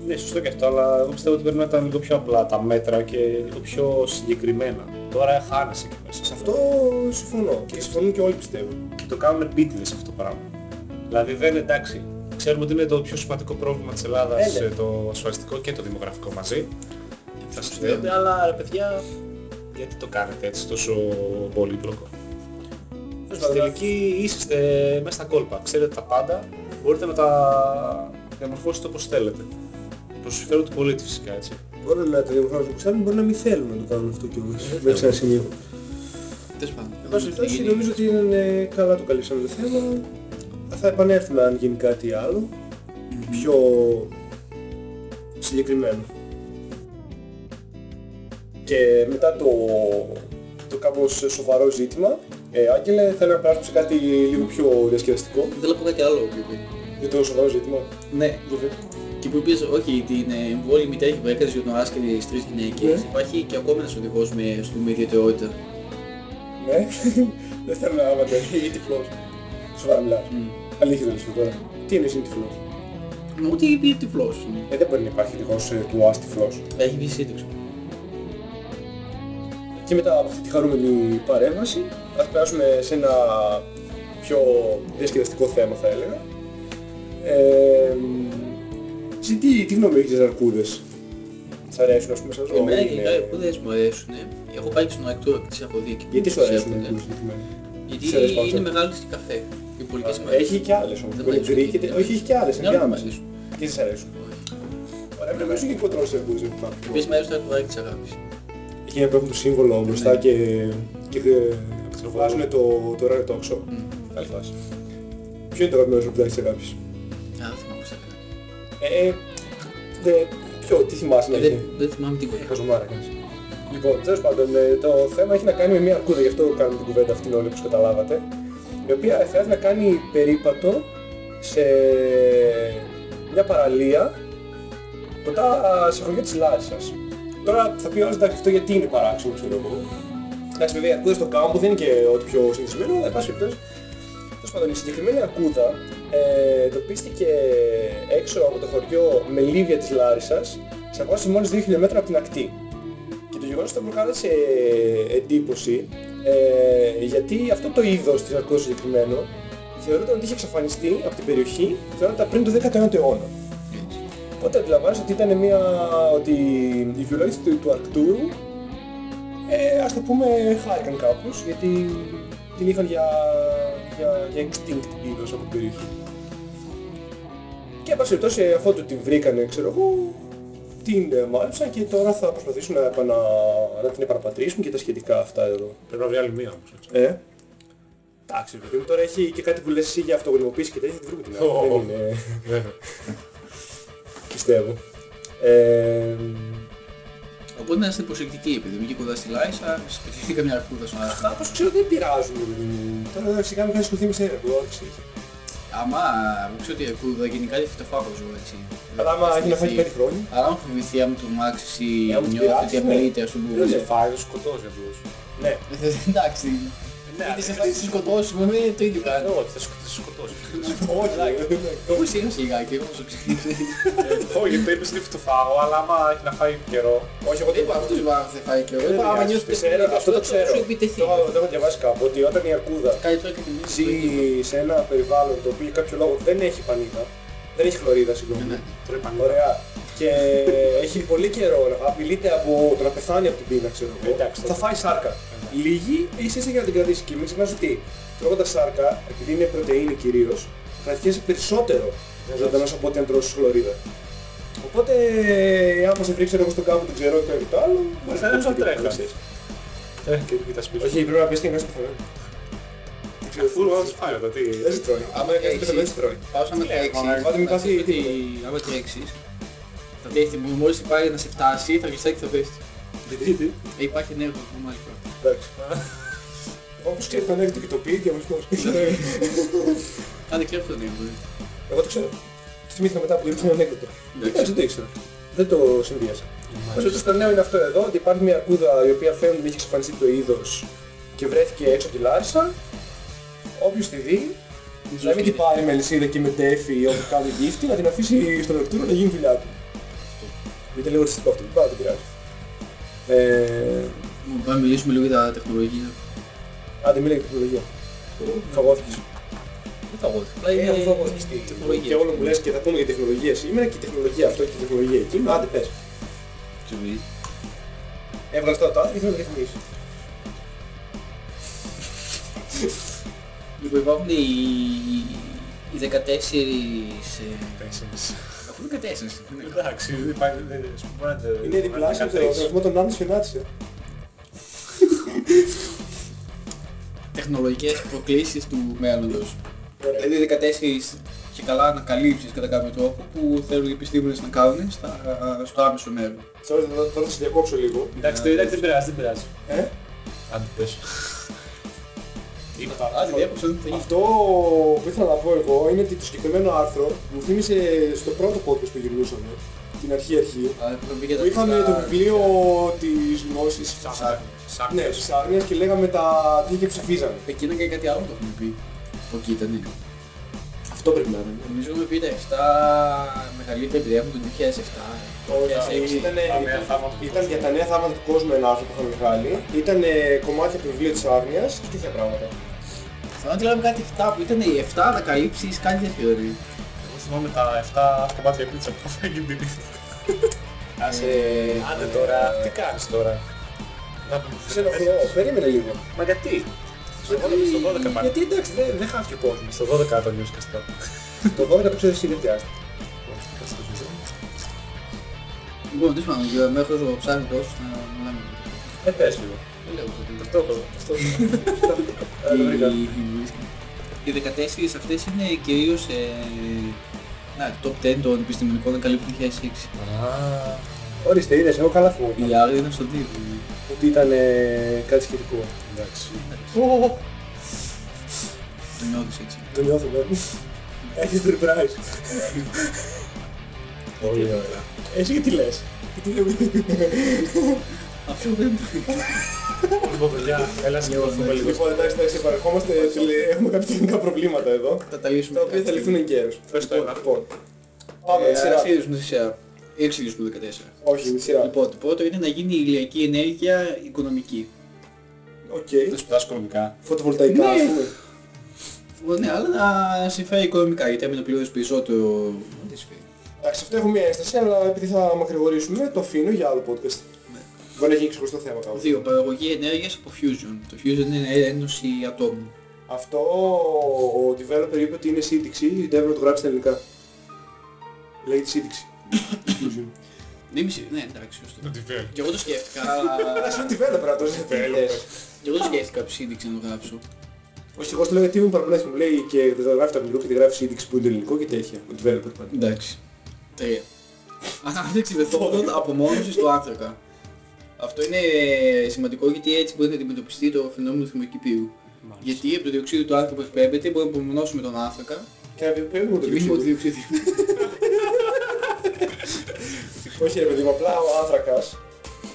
Ναι, σωστό και αυτό, αλλά εγώ πιστεύω ότι πρέπει να ήταν λίγο πιο απλά τα μέτρα και λίγο πιο συγκεκριμένα. Τώρα χάνεσαι εκεί μέσα. Σε αυτό συμφωνώ και συμφωνούν και όλοι πιστεύω. Και το κάνουν επίτηδες αυτό το πράγμα. Δηλαδή δεν είναι εντάξει. Ξέρουμε ότι είναι το πιο σημαντικό πρόβλημα της Ελλάδας Ε, ναι. ε, το ασφαλιστικό και το δημογραφικό μαζί. Θα συνδέονται, αλλά ρε παιδιά, γιατί το κάνετε έτσι τόσο πολύπλοκο; πάντων, Στην τελική είσαστε μέσα στα κόλπα. Ξέρετε τα πάντα, μπορείτε να τα διαμορφώσετε όπως θέλετε. Προς συμφέρον του πολίτη φυσικά έτσι. Μπορεί να το διαμορφώσουν όπως θέλουν, μπορεί να μην θέλουν να το κάνουν αυτό κιόλας. Μέχρι σε ένα σημείο. Τέλος πάντων. Εν πάση περιπτώσει, νομίζω ότι είναι καλά το καλύψαμε το θέμα. Θα επανέλθουμε αν γίνει κάτι άλλο, πιο συγκεκριμένο. Και μετά το, το κάπως σοβαρό ζήτημα, ε, Άγγελε, θέλω να περάσουμε σε κάτι λίγο πιο διασκεδαστικό. Θέλω να πω κάτι άλλο. Πιπί. Για το σοβαρό ζήτημα. Ναι. Και που είπες, όχι, την ε, εμβόλυμη μητέρα που έκανες για τον Άσκη και τις τρεις γυναίκες, Ναι. υπάρχει και ακόμα ένας οδηγός με, ας πούμε, ιδιαιτερότητα. Ναι, δεν θέλω να άματε ή τυφλός. Σοβαρά μιλάς. Μμ. Αλήθεια δεν σου τώρα. Τι είναι εσύ τυφλός; Μα Ούτε είπε τυφλός. Ε, δεν μπορεί να υπάρχει οδηγός ε, του άς τυφλός. Έχει βγει σύντοξη. Και μετά από αυτή τη χαρούμενη παρέμβαση, ας περάσουμε σε ένα πιο διασκεδαστικό θέμα θα έλεγα. Ε, εσύ τι, τι γνώμη έχεις για τις αρκούδες; Σ' αρέσουν ας πούμε σαν ζώο. Εμένα είναι- γενικά οι αρκούδες μου αρέσουν. ναι. Έχω πάει και στον Ακτούρα και τις έχω δει. και Γιατί σου τις αρέσουν οι έχουν. αρκούδες συγκεκριμένα. Γιατί Σε αρέσει πάνω είναι αυτό. μεγάλες και καφέ. Και πολύ και Έχει και άλλες όμως. Δεν Μπορεί μου αρέσουν γκρι και... και- Όχι, έχει και άλλες Ναι, αλλά δεν μου ενδιάμεσες. αρέσουν. Και δεν σ' αρέσουν. Ωραία, πρέπει να σου και κοντρός σε αρκούδες. Επίσης μου αρέσει το αρκουδάκι της αγάπης. Εκεί που έχουν το σύμβολο μπροστά Ναι. και, και ε, βάζουν το, το ωραίο τόξο. Μμ. Καλή φάση. Ποιο είναι το αγαπημένο σου αρκουδάκι της αγάπης; Α, δεν θυμάμαι πώς θα λέγανε. Ε, δε, ποιο, τι θυμάσαι να Ε, Δεν έχει; δεν θυμάμαι τίποτα. Χαζομάρα κάνεις. Λοιπόν, τέλος πάντων, ε, το θέμα έχει να κάνει με μια αρκούδα, γι' αυτό κάνουμε την κουβέντα αυτήν όλοι όπως καταλάβατε, η οποία θέλει να κάνει περίπατο σε μια παραλία κοντά σε χωριό της Λάρισας. Τώρα θα πει ο άλλος, εντάξει, αυτό γιατί είναι παράξενο, ξέρω εγώ. Εντάξει, βέβαια, οι αρκούδες στο κάμπο δεν είναι και ό,τι πιο συνηθισμένο, αλλά εν πάση περιπτώσει. Τέλος πάντων, η συγκεκριμένη αρκούδα ε, εντοπίστηκε έξω από το χωριό Μελίβια της Λάρισας σε απόσταση μόλις 2 χιλιόμετρα από την ακτή. Και το γεγονός αυτό προκάλεσε εντύπωση ε, γιατί αυτό το είδος της αρκούδας συγκεκριμένο θεωρούνταν ότι είχε εξαφανιστεί από την περιοχή θεωρούνταν πριν το 19ο αιώνα. Έτσι. Οπότε αντιλαμβάνεσαι ότι ήταν μια... ότι οι βιολόγοι του, του Αρκτούρου ε, ας το πούμε χάρηκαν κάπως γιατί την είχαν για, για, για extinct είδος από την περιοχή. Και εν πάση περιπτώσει αφού του την βρήκανε ξέρω εγώ την ε, μάλεψαν και τώρα θα προσπαθήσουν να, επανα, να την επαναπατρίσουν και τα σχετικά αυτά εδώ. Πρέπει να βρει άλλη μία όμως. έτσι. Ε. Εντάξει, παιδί μου, τώρα έχει και κάτι που λες εσύ για αυτογονιμοποίηση και τέτοια, θα τη βρούμε την άλλη. Ω, Δεν ω. είναι, Ναι. πιστεύω. Ε, Οπότε να είστε προσεκτικοί, επειδή είμαι και κοντά στη Λάισα, σπιτήθηκα μια αρκούδα στον Αυτά άνθρωπο. όπως ξέρω δεν πειράζουν. ρε παιδί μου. Τώρα φυσικά μην κάνεις σκουθεί με σε έργο, όχι. Άμα ξέρω ότι η αρκούδα γενικά είναι φυτοφάγο ζώο, έτσι. Αλλά άμα έχει να φάει και Φοβηθεί- πέντε χρόνια. Αλλά αν φοβηθεί, άμα τρομάξεις ή Ε, άμα την νιώθει ότι πειράξει, ναι. απειλείται, ας πούμε, Δεν μπορεί. σε φάει, θα σκοτώσει απλώς. Ναι. Εντάξει. Ναι, Είτε σε φάση να σκοτώσουμε, είναι το ίδιο κάνει. Όχι, θα σκο- θα σε σκοτώσει. Όχι, Όπως είναι σιγάκι, εγώ σου ξέρω. Όχι, γιατί το είπες είναι φυτοφάγο, αλλά άμα έχει να φάει καιρό. όχι, εγώ Δεν είπα αυτός βάρος δεν φάει καιρό. Δεν Είπα άμα πειράζει, νιώθεις το ξέρω, αυτό το ξέρω. Σου επιτεθεί. Το έχω- το έχω διαβάσει κάπου ότι όταν η αρκούδα Κάνει τώρα και την ζει σε ένα περιβάλλον το οποίο για κάποιο λόγο δεν έχει πανίδα, δεν έχει χλωρίδα, συγγνώμη. Ναι. Τρώει πανίδα. Ωραία. Και έχει πολύ καιρό να απειλείται από το να πεθάνει από την πείνα, ξέρω εγώ. Εντάξει, θα φάει σάρκα. Λίγη, είσαι ίσα για να την κρατήσεις. Και μην ξεχνάς ότι τρώγοντας σάρκα, επειδή είναι πρωτεΐνη κυρίως, θα ευχαριστιέσαι περισσότερο ζωντανός από ό,τι αν τρώσεις χλωρίδα. Οπότε, άμα σε βρει ξέρω εγώ στον κάμπο, δεν ξέρω το ή το άλλο, μπορείς Θα να είναι σαν το τρέχει. κάνεις. Τρέχει και κοιτάς πίσω. Όχι, πρέπει να πεις και να κάνεις το φωνή. Αφού να τους φάει μετά, τι... Δεν σε τρώει. Άμα Άμα κάνεις το δεν σε τρώει. Πάω σαν να τρέξεις. Πάτε μην να πάθει σου πω ότι τίποτα. άμα τρέξεις, θα δέχεται, μόλις πάει να σε φτάσει, θα γυρίσει και θα πέσει. Γιατί, Ε, Υπάρχει νεύρο, μάλιστα. Εντάξει. Όπως ξέρει τον έρχεται και το πει, διαμορφώς. Κάντε και αυτό νεύρο. Εγώ το ξέρω. Το θυμήθηκα μετά που ήρθε ένα ανέκδοτο. Εντάξει, δεν το ήξερα. Δεν το συνδύασα. Ωστόσο το νέο είναι αυτό εδώ, ότι υπάρχει μια αρκούδα η οποία φαίνεται ότι έχει εξαφανιστεί το είδος και βρέθηκε έξω από τη Λάρισα. Όποιος τη δει, να μην την πάρει με λυσίδα και με τέφη ή όπου κάνει γύφτη, να την αφήσει στον εκτούρο να γίνει δουλειά του. Γιατί λίγο ριστικό αυτό, δεν πάει, δεν πειράζει. Ε, Πάμε να μιλήσουμε λίγο για τα τεχνολογία. άντε μίλα για τεχνολογία. Φαγώθηκες. Δεν θα εγώ. Απλά Ε, είναι αφού φαγώθηκες τι- τεχνολογία. Και όλο μου λες και θα πούμε για τεχνολογία σήμερα και η τεχνολογία αυτό και η τεχνολογία εκεί. Άντε πες. Ζωή. Έβγαλες τώρα το άδειο και θέλω να το ρυθμίσεις. Λοιπόν, υπάρχουν οι, οι 14... ε, Τέσσερις. Αφού είναι 14. ναι. Εντάξει, δεν υπάρχει... δεν- ας πούμε, μπορείτε- Είναι διπλάσιο το δεκατρείς. αριθμό των άλλων φινάτσε. Τεχνολογικές προκλήσεις του μέλλοντος. Δηλαδή 14 και καλά ανακαλύψεις κατά κάποιο τρόπο που θέλουν οι επιστήμονες να κάνουν στα, στο άμεσο μέλλον. Sorry, θα- θα σας διακόψω λίγο. Εντάξει, δεν- εντάξει, δεν πειράζει, δεν πειράζει. Ε; Αν πες. Είπα. Άντε, διέκοψα, δεν θα γίνει. Αυτό που ήθελα να πω εγώ είναι ότι το συγκεκριμένο άρθρο μου θύμισε στο πρώτο podcast που γυρνούσαμε, την αρχή αρχή, Α, θα πει για τα που είχαμε φυσικά- το βιβλίο της γνώσης Σάκ. Ναι, της άγνοιας και λέγαμε τα τι και ψηφίζαμε. Εκείνα και κάτι άλλο το έχουμε πει. Από εκεί ήταν. Αυτό πρέπει να είναι. Νομίζω έχουμε πει τα 7 μεγαλύτερα επιδέχουν το 2007. Όχι, 2006. ήταν, Τα νέα θαύματα του ήταν για τα νέα θαύματα του κόσμου ένα άρθρο που είχαμε βγάλει. Ήταν κομμάτια του βιβλίου της άγνοιας και τέτοια πράγματα. Θέλω να λέγαμε κάτι 7 που ήταν οι 7 ανακαλύψεις κάτι τέτοιο. ρε. Εγώ θυμάμαι τα 7 κομμάτια πίτσα που θα φάγει την πίτσα. Άσε, Άντε τώρα, τι κάνεις τώρα; Να πούμε, Ξενοχωρώ, περίμενε λίγο. Μα γιατί; Στο 12 στο 12 πάλι. Γιατί εντάξει, δεν, δεν χάθηκε ο κόσμος. Στο 12 το νιώσεις και αυτό. Το 12 το ξέρεις εσύ δεν χρειάζεται. Λοιπόν, τέλος πάντων, για μέχρι ο ψάριτος να μιλάμε. Ε, πες λίγο. Δεν λέω ότι Αυτό έχω. Αυτό Ε, το βρήκα. Οι 14 αυτές είναι κυρίως ε, να, top 10 των επιστημονικών ανακαλύψεων του 2006. Α, Ορίστε, είδες, εγώ καλά θυμόμαι. Η άλλη είναι στο 2. Ότι ήταν ε, κάτι σχετικό. εντάξει. Το νιώθεις έτσι. Το νιώθω, ναι. Έχεις surprise. Πολύ ωραία. Εσύ γιατί λες; Αυτό δεν Λοιπόν, παιδιά, έλα σηκωθούμε λίγο. Λοιπόν, εντάξει, εντάξει, παρεχόμαστε, τηλε- έχουμε κάποια τεχνικά προβλήματα εδώ, θα τα λύσουμε. τα οποία θα λυθούν εγκαίρως. Πες το Λοιπόν, ένα. Λοιπόν, πάμε, Ε, τη σειρά. Ας εξηγήσουμε τη σειρά. Ή εξηγήσουμε το 14. Όχι, τη σειρά. Λοιπόν, το πρώτο είναι να γίνει η ηλιακή ενέργεια οικονομική. Οκ. Δεν σπουδάς οικονομικά. Φωτοβολταϊκά, Ναι. ας πούμε. Ναι, αλλά να συμφέρει οικονομικά, γιατί έμεινε πλήρως περισσότερο... Δεν συμφέρει. Εντάξει, αυτό έχω μια ένσταση, αλλά επειδή θα μακρηγορήσουμε, το αφήνω για άλλο podcast. Ναι. Μπορεί να γίνει ξεχωριστό θέμα κάπου. Δύο, παραγωγή ενέργειας από fusion. Το fusion είναι ένωση ατόμων. Αυτό ο developer είπε ότι είναι σύνδεξη, δεν έπρεπε να το γράψει στα ελληνικά. Λέγεται σύνδεξη. Fusion. Ναι, μισή, ναι, εντάξει, σωστό. Και εγώ το σκέφτηκα, Αλλά αλλά... είναι developer αυτό, είναι developer. Και εγώ το σκέφτηκα που σύνδεξη να το γράψω. Όχι, εγώ στο λέω γιατί μου παραπλήσει μου λέει και δεν το γράφει το αγγλικό και δεν γράφει σύνδεξη που είναι το ελληνικό και τέτοια. Ο developer πάντα. Εντάξει. Τρία. Ανάπτυξη μεθόδων απομόνωσης του άνθρακα. Αυτό είναι σημαντικό γιατί έτσι μπορεί να αντιμετωπιστεί το φαινόμενο του θερμοκηπίου. Γιατί από το διοξείδιο του άνθρακα που εκπέμπεται μπορούμε να απομονώσουμε τον άνθρακα Και να βιοποιούμε το και μείνουμε το διοξείδιο. διοξείδιο. Όχι ρε παιδί μου, απλά ο άνθρακας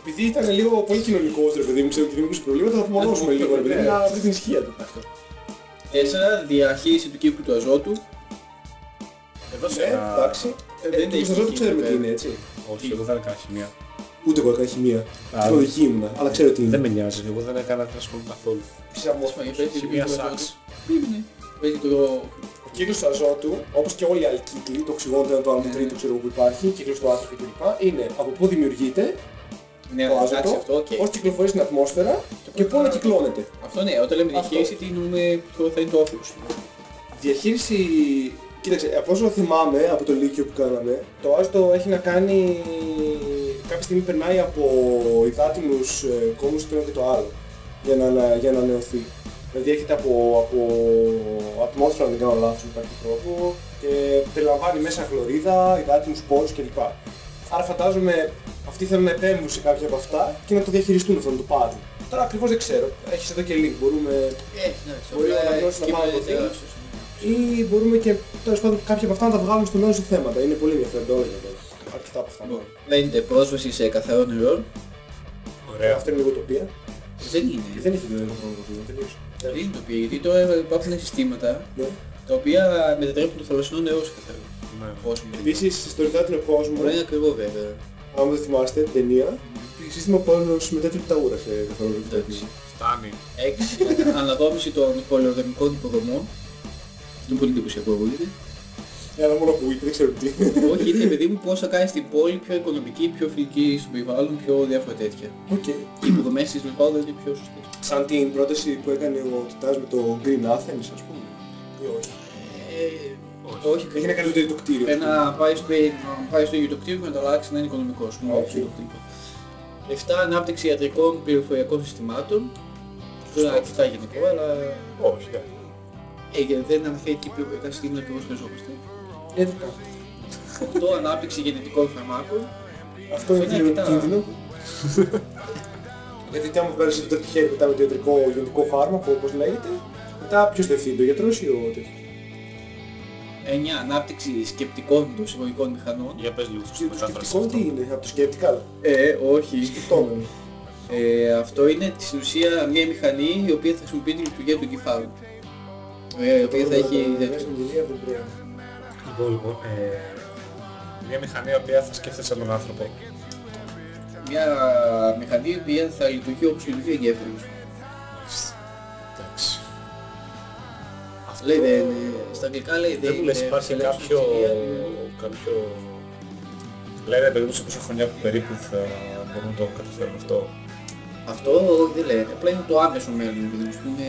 επειδή ήταν λίγο πολύ κοινωνικός ρε παιδί μου, ξέρω και δημιουργούσε προβλήματα, θα απομονώσουμε λίγο ρε παιδί μου, να βρει την ισχύα του. Αυτό. Τέσσερα, διαχείριση του κύκλου του αζότου; Εδώ σε Ναι, ένα... εντάξει. Ε, Δεν δεν το έχει ζώο ξέρουμε τι εκεί, είναι, έτσι. Όχι, εγώ δεν έκανα χημεία. Ούτε εγώ έκανα χημεία. Α, Τεχνολογική ήμουνα, αλλά ξέρω τι Δεν είναι. με νοιάζει, εγώ δεν έκανα δεν ασχολούμαι καθόλου. Φυσαμό. Ας πούμε, παίζει το Χημεία κύκλο του σάξ. αζότου. Είναι. Παίζει το... Ο κύκλος του αζότου, όπως και όλοι οι άλλοι κύκλοι, το οξυγόνο, το ένα, το άλλο, το Ναι. τρίτο ξέρω εγώ που υπάρχει, κύκλος του άνθρακα κλπ. Είναι από πού δημιουργείται, Ναι, το εντάξει άζωτο, αυτό, οκ. πώς κυκλοφορεί στην ατμόσφαιρα και πού ανακυκλώνεται. Αυτό ναι, όταν λέμε Αυτό. διαχείριση τι εννοούμε ποιο θα είναι το όφελος του. Διαχείριση... Κοίταξε, από όσο θυμάμαι από το Λύκειο που κάναμε, το άζωτο έχει να κάνει... Κάποια στιγμή περνάει από υδάτινους ε, κόμμους το ένα και το άλλο για να, ανα- για να ανανεωθεί. Δηλαδή έρχεται από, από ατμόσφαιρα, αν δεν κάνω λάθος με κάποιο τρόπο και περιλαμβάνει μέσα χλωρίδα, υδάτινους πόρους κλπ. Άρα φαντάζομαι αυτοί θέλουν να επέμβουν σε κάποια από αυτά και να το διαχειριστούν αυτό, να το πάρουν. Τώρα ακριβώς δεν ξέρω. Έχεις εδώ και link, μπορούμε Έχει, ναι, Μπορεί ο αναγνώστης να πάρει το θέμα. ή μπορούμε και τέλος πάντων κάποια από αυτά να τα βγάλουμε στο μέλλον σε θέματα. Είναι πολύ ενδιαφέροντα όλα για τώρα. Αρκετά από αυτά. Μένετε πρόσβαση σε καθαρό νερό. Ε, Ωραία. Αυτό είναι λίγο τοπία. Δεν είναι. Και δεν έχει βέβαια πρόβλημα αυτό. τελείωσε. Δεν είναι το οποίο, γιατί τώρα υπάρχουν συστήματα Ναι. τα οποία μετατρέπουν το θαλασσινό νερό σε καθαρό. Ναι. Κόσμο. Επίσης στο υδάτινο κόσμο, Μπορεί να είναι ακριβό βέβαια. άμα δεν θυμάστε την ταινία, το σύστημα πόλεως μετέτρεπε τα ούρα σε καθόλου Εντάξει. Φτάνει. 6. Αναδόμηση των πολεοδομικών υποδομών. Αυτό είναι πολύ εντυπωσιακό ακούγεται. Ένα μόνο που είπε, δεν ξέρω τι. Όχι, είναι παιδί μου πώς θα κάνεις την πόλη πιο οικονομική, πιο φιλική στο περιβάλλον, πιο διάφορα τέτοια. Οκ. Και οι υποδομές της λοιπόν είναι πιο σωστές. Σαν την πρόταση που έκανε ο Τιτάς με το Green Athens, ας πούμε. Ή όχι. Ε, όχι, Έχει να κάνει με το κτίριο. Πρέπει να πάει στο, να πάει στο ίδιο το κτίριο και να το αλλάξει να είναι οικονομικός. μου Οκ. άρεσε το κτίριο. 7. Ανάπτυξη ιατρικών πληροφοριακών συστημάτων. Αυτό είναι αρκετά γενικό, αλλά Όχι, ναι. ε, γιατί δεν αναφέρει εκεί πληροφοριακά συστήματα ακριβώς χρειαζόμαστε. Ιατρικά. 8. Ανάπτυξη γενετικών φαρμάκων. Αυτό είναι Είναι κίνδυνο. αρκετά. κίνδυνο. Γιατί τι άμα πέρασε το τρίτο χέρι μετά με το ιατρικό γενικό φάρμακο, όπως λέγεται, μετά ποιος θα ευθύνει, το γιατρός ή ο τέτοιος; 9. Ανάπτυξη σκεπτικών των συμβολικών μηχανών. Για πες λίγο Το στο μετάφραση σκεπτικό τι είναι, από το σκεπτικά; Ε, όχι. Σκεπτόμενος. Ε, αυτό είναι στην ουσία μια μηχανή η οποία θα χρησιμοποιεί τη λειτουργία του εγκεφάλου. Ε, η οποία θα έχει... Στην Αγγλία δεν πρέπει. Λοιπόν, λοιπόν, ε, μια μηχανή η οποία θα σκέφτεται σαν τον άνθρωπο. Μια μηχανή η οποία θα λειτουργεί όπως λειτουργεί ο εγκέφαλος. Εντάξει. Αυτό Λέει, δεν, στα αγγλικά λέει δεν μου λες είναι υπάρχει ελεύθερη κάποιο... εξουσία. κάποιο... Λένε παιδί μου σε πόσα χρονιά που περίπου θα μπορούν να το καταφέρουν αυτό. Αυτό δεν λένε, απλά είναι το άμεσο μέλλον, επειδή μου πούμε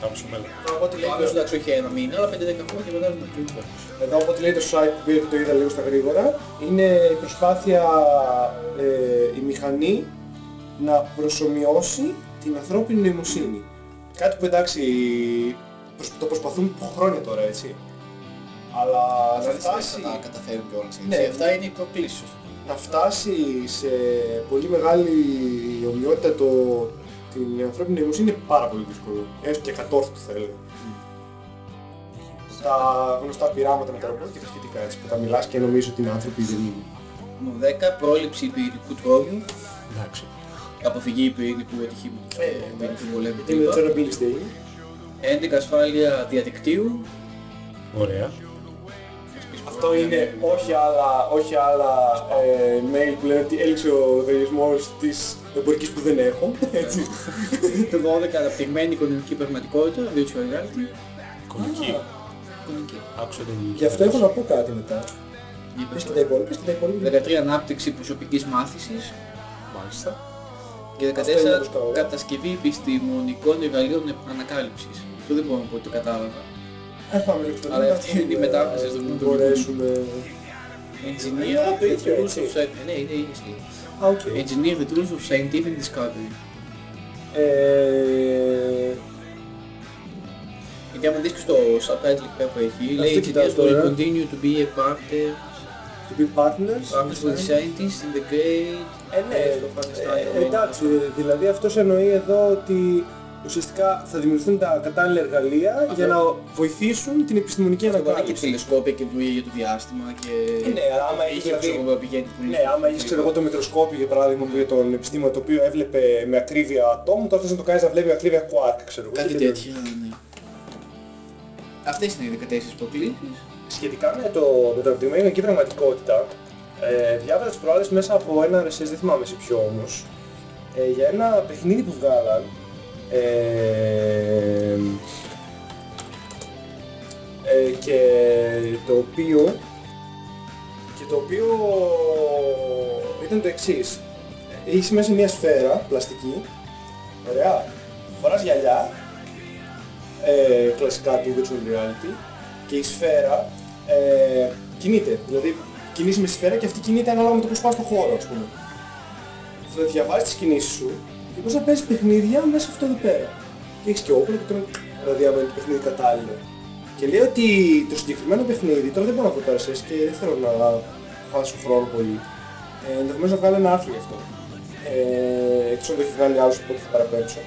Θα μου σου μέλλον. Από ό,τι το λέει άμεσο το- εντάξει όχι ένα μήνα, αλλά 5-10 χρόνια μετά είναι το κρύο. Εδώ από ό,τι λέει το site που πήρε και το είδα λίγο στα γρήγορα, είναι η προσπάθεια ε, η μηχανή να προσωμιώσει την ανθρώπινη νοημοσύνη. Κάτι που εντάξει προσ- το προσπαθούν χρόνια τώρα έτσι. Αλλά να φτάσει, να καταφέρουν κιόλας. Ναι. έτσι. Αυτά είναι οι προκλήσεις. να φτάσει σε πολύ μεγάλη ομοιότητα το, την ανθρώπινη νοημοσύνη είναι πάρα πολύ δύσκολο. Έστω και κατόρθωτο θα έλεγα. Τα γνωστά πειράματα με τα ρομπότ και τα σχετικά έτσι που τα μιλάς και νομίζω ότι είναι άνθρωποι δεν είναι. Ну, 10. Πρόληψη πυρηνικού τρόμιου, Εντάξει. αποφυγή πυρηνικού ατυχήματος, Ε, πυρηνικού πολέμου Τι είναι το κτλ. Chernobyl stage. 11. Ασφάλεια διαδικτύου. Ωραία. Αυτό είναι όχι άλλα, όχι άλλα ε, mail που λένε ότι έλειξε ο λογαριασμός της εμπορικής που δεν έχω. Έτσι. Το 12. Αναπτυγμένη οικονομική πραγματικότητα, virtual reality. Κομική. Οικονομική. Άκουσα την Γι' αυτό έχω να πω κάτι μετά. Για Πες πες και το. τα υπόλοιπα, πες και τα υπόλοιπα. 13. Ανάπτυξη προσωπικής μάθησης. Μάλιστα. Και Αυτό είναι 14. το σκάω. Κατασκευή επιστημονικών εργαλείων ανακάλυψης. Αυτό δεν μπορώ να πω ότι το κατάλαβα. Ας πάμε λίγο στο Αλλά να αυτή είναι η δούμε, μετάφραση στο να Google. μπορέσουμε... Engineer Είναι το the ίδιο, tools έτσι. of sci- Ναι, είναι ίδιο στυλ. Α, OK. Engineer the tools of scientific discovery. Ε, Γιατί άμα δεις και στο subtitle εκεί πέρα που έχει, λέει Αυτό κοιτάω engineers will τώρα. continue to be a partner, to be partners. partners with scientists in the great Ε, ναι, στο Αφγανιστάν, ε, το εντάξει, δηλαδή αυτός εννοεί εδώ ότι ουσιαστικά θα δημιουργηθούν τα κατάλληλα εργαλεία για να βοηθήσουν την επιστημονική Αυτό μπορεί και ανακάλυψη. τηλεσκόπια και δουλειά για το διάστημα και... Ε, ναι, αλλά άμα έχεις είχε δηλαδή- ξέρω εγώ πηγαίνει πολύ Ναι, άμα έχεις ξέρω εγώ το μικροσκόπιο για παράδειγμα που για τον επιστήμονα το οποίο έβλεπε με ακρίβεια ατόμου, τώρα θες να το κάνεις να βλέπει με ακρίβεια κουάρκ, ξέρω εγώ. Κάτι Και τέτοιο, ναι. Αυτές είναι οι 14 προκλήσεις. Σχετικά με το με την αναπτυγμένη εκεί πραγματικότητα, ε, διάβαζα τις προάλλες μέσα από ένα RSS, δεν θυμάμαι σε ποιο όμως, ε, για ένα παιχνίδι που βγάλαν, ε, ε, και το οποίο και το οποίο ήταν το εξής. Έχεις μέσα μια σφαίρα πλαστική, ωραία, φοράς γυαλιά, ε, κλασικά του virtual reality και η σφαίρα ε, κινείται. Δηλαδή κινείσαι με τη σφαίρα και αυτή κινείται ανάλογα με το πώς πας στον χώρο, ας πούμε. Θα διαβάζεις τις κινήσεις σου και πώς θα παίζεις παιχνίδια μέσα σε αυτό εδώ πέρα. Και έχεις και όπλο και τον δηλαδή άμα είναι το παιχνίδι κατάλληλο. Και λέει ότι το συγκεκριμένο παιχνίδι, τώρα δεν μπορώ να πω το RSS και δεν θέλω να χάσω χρόνο πολύ. Ε, ενδεχομένως να βγάλω ένα άρθρο γι' αυτό. Ε, εκτός αν το έχει βγάλει άλλος οπότε θα παραπέμψω.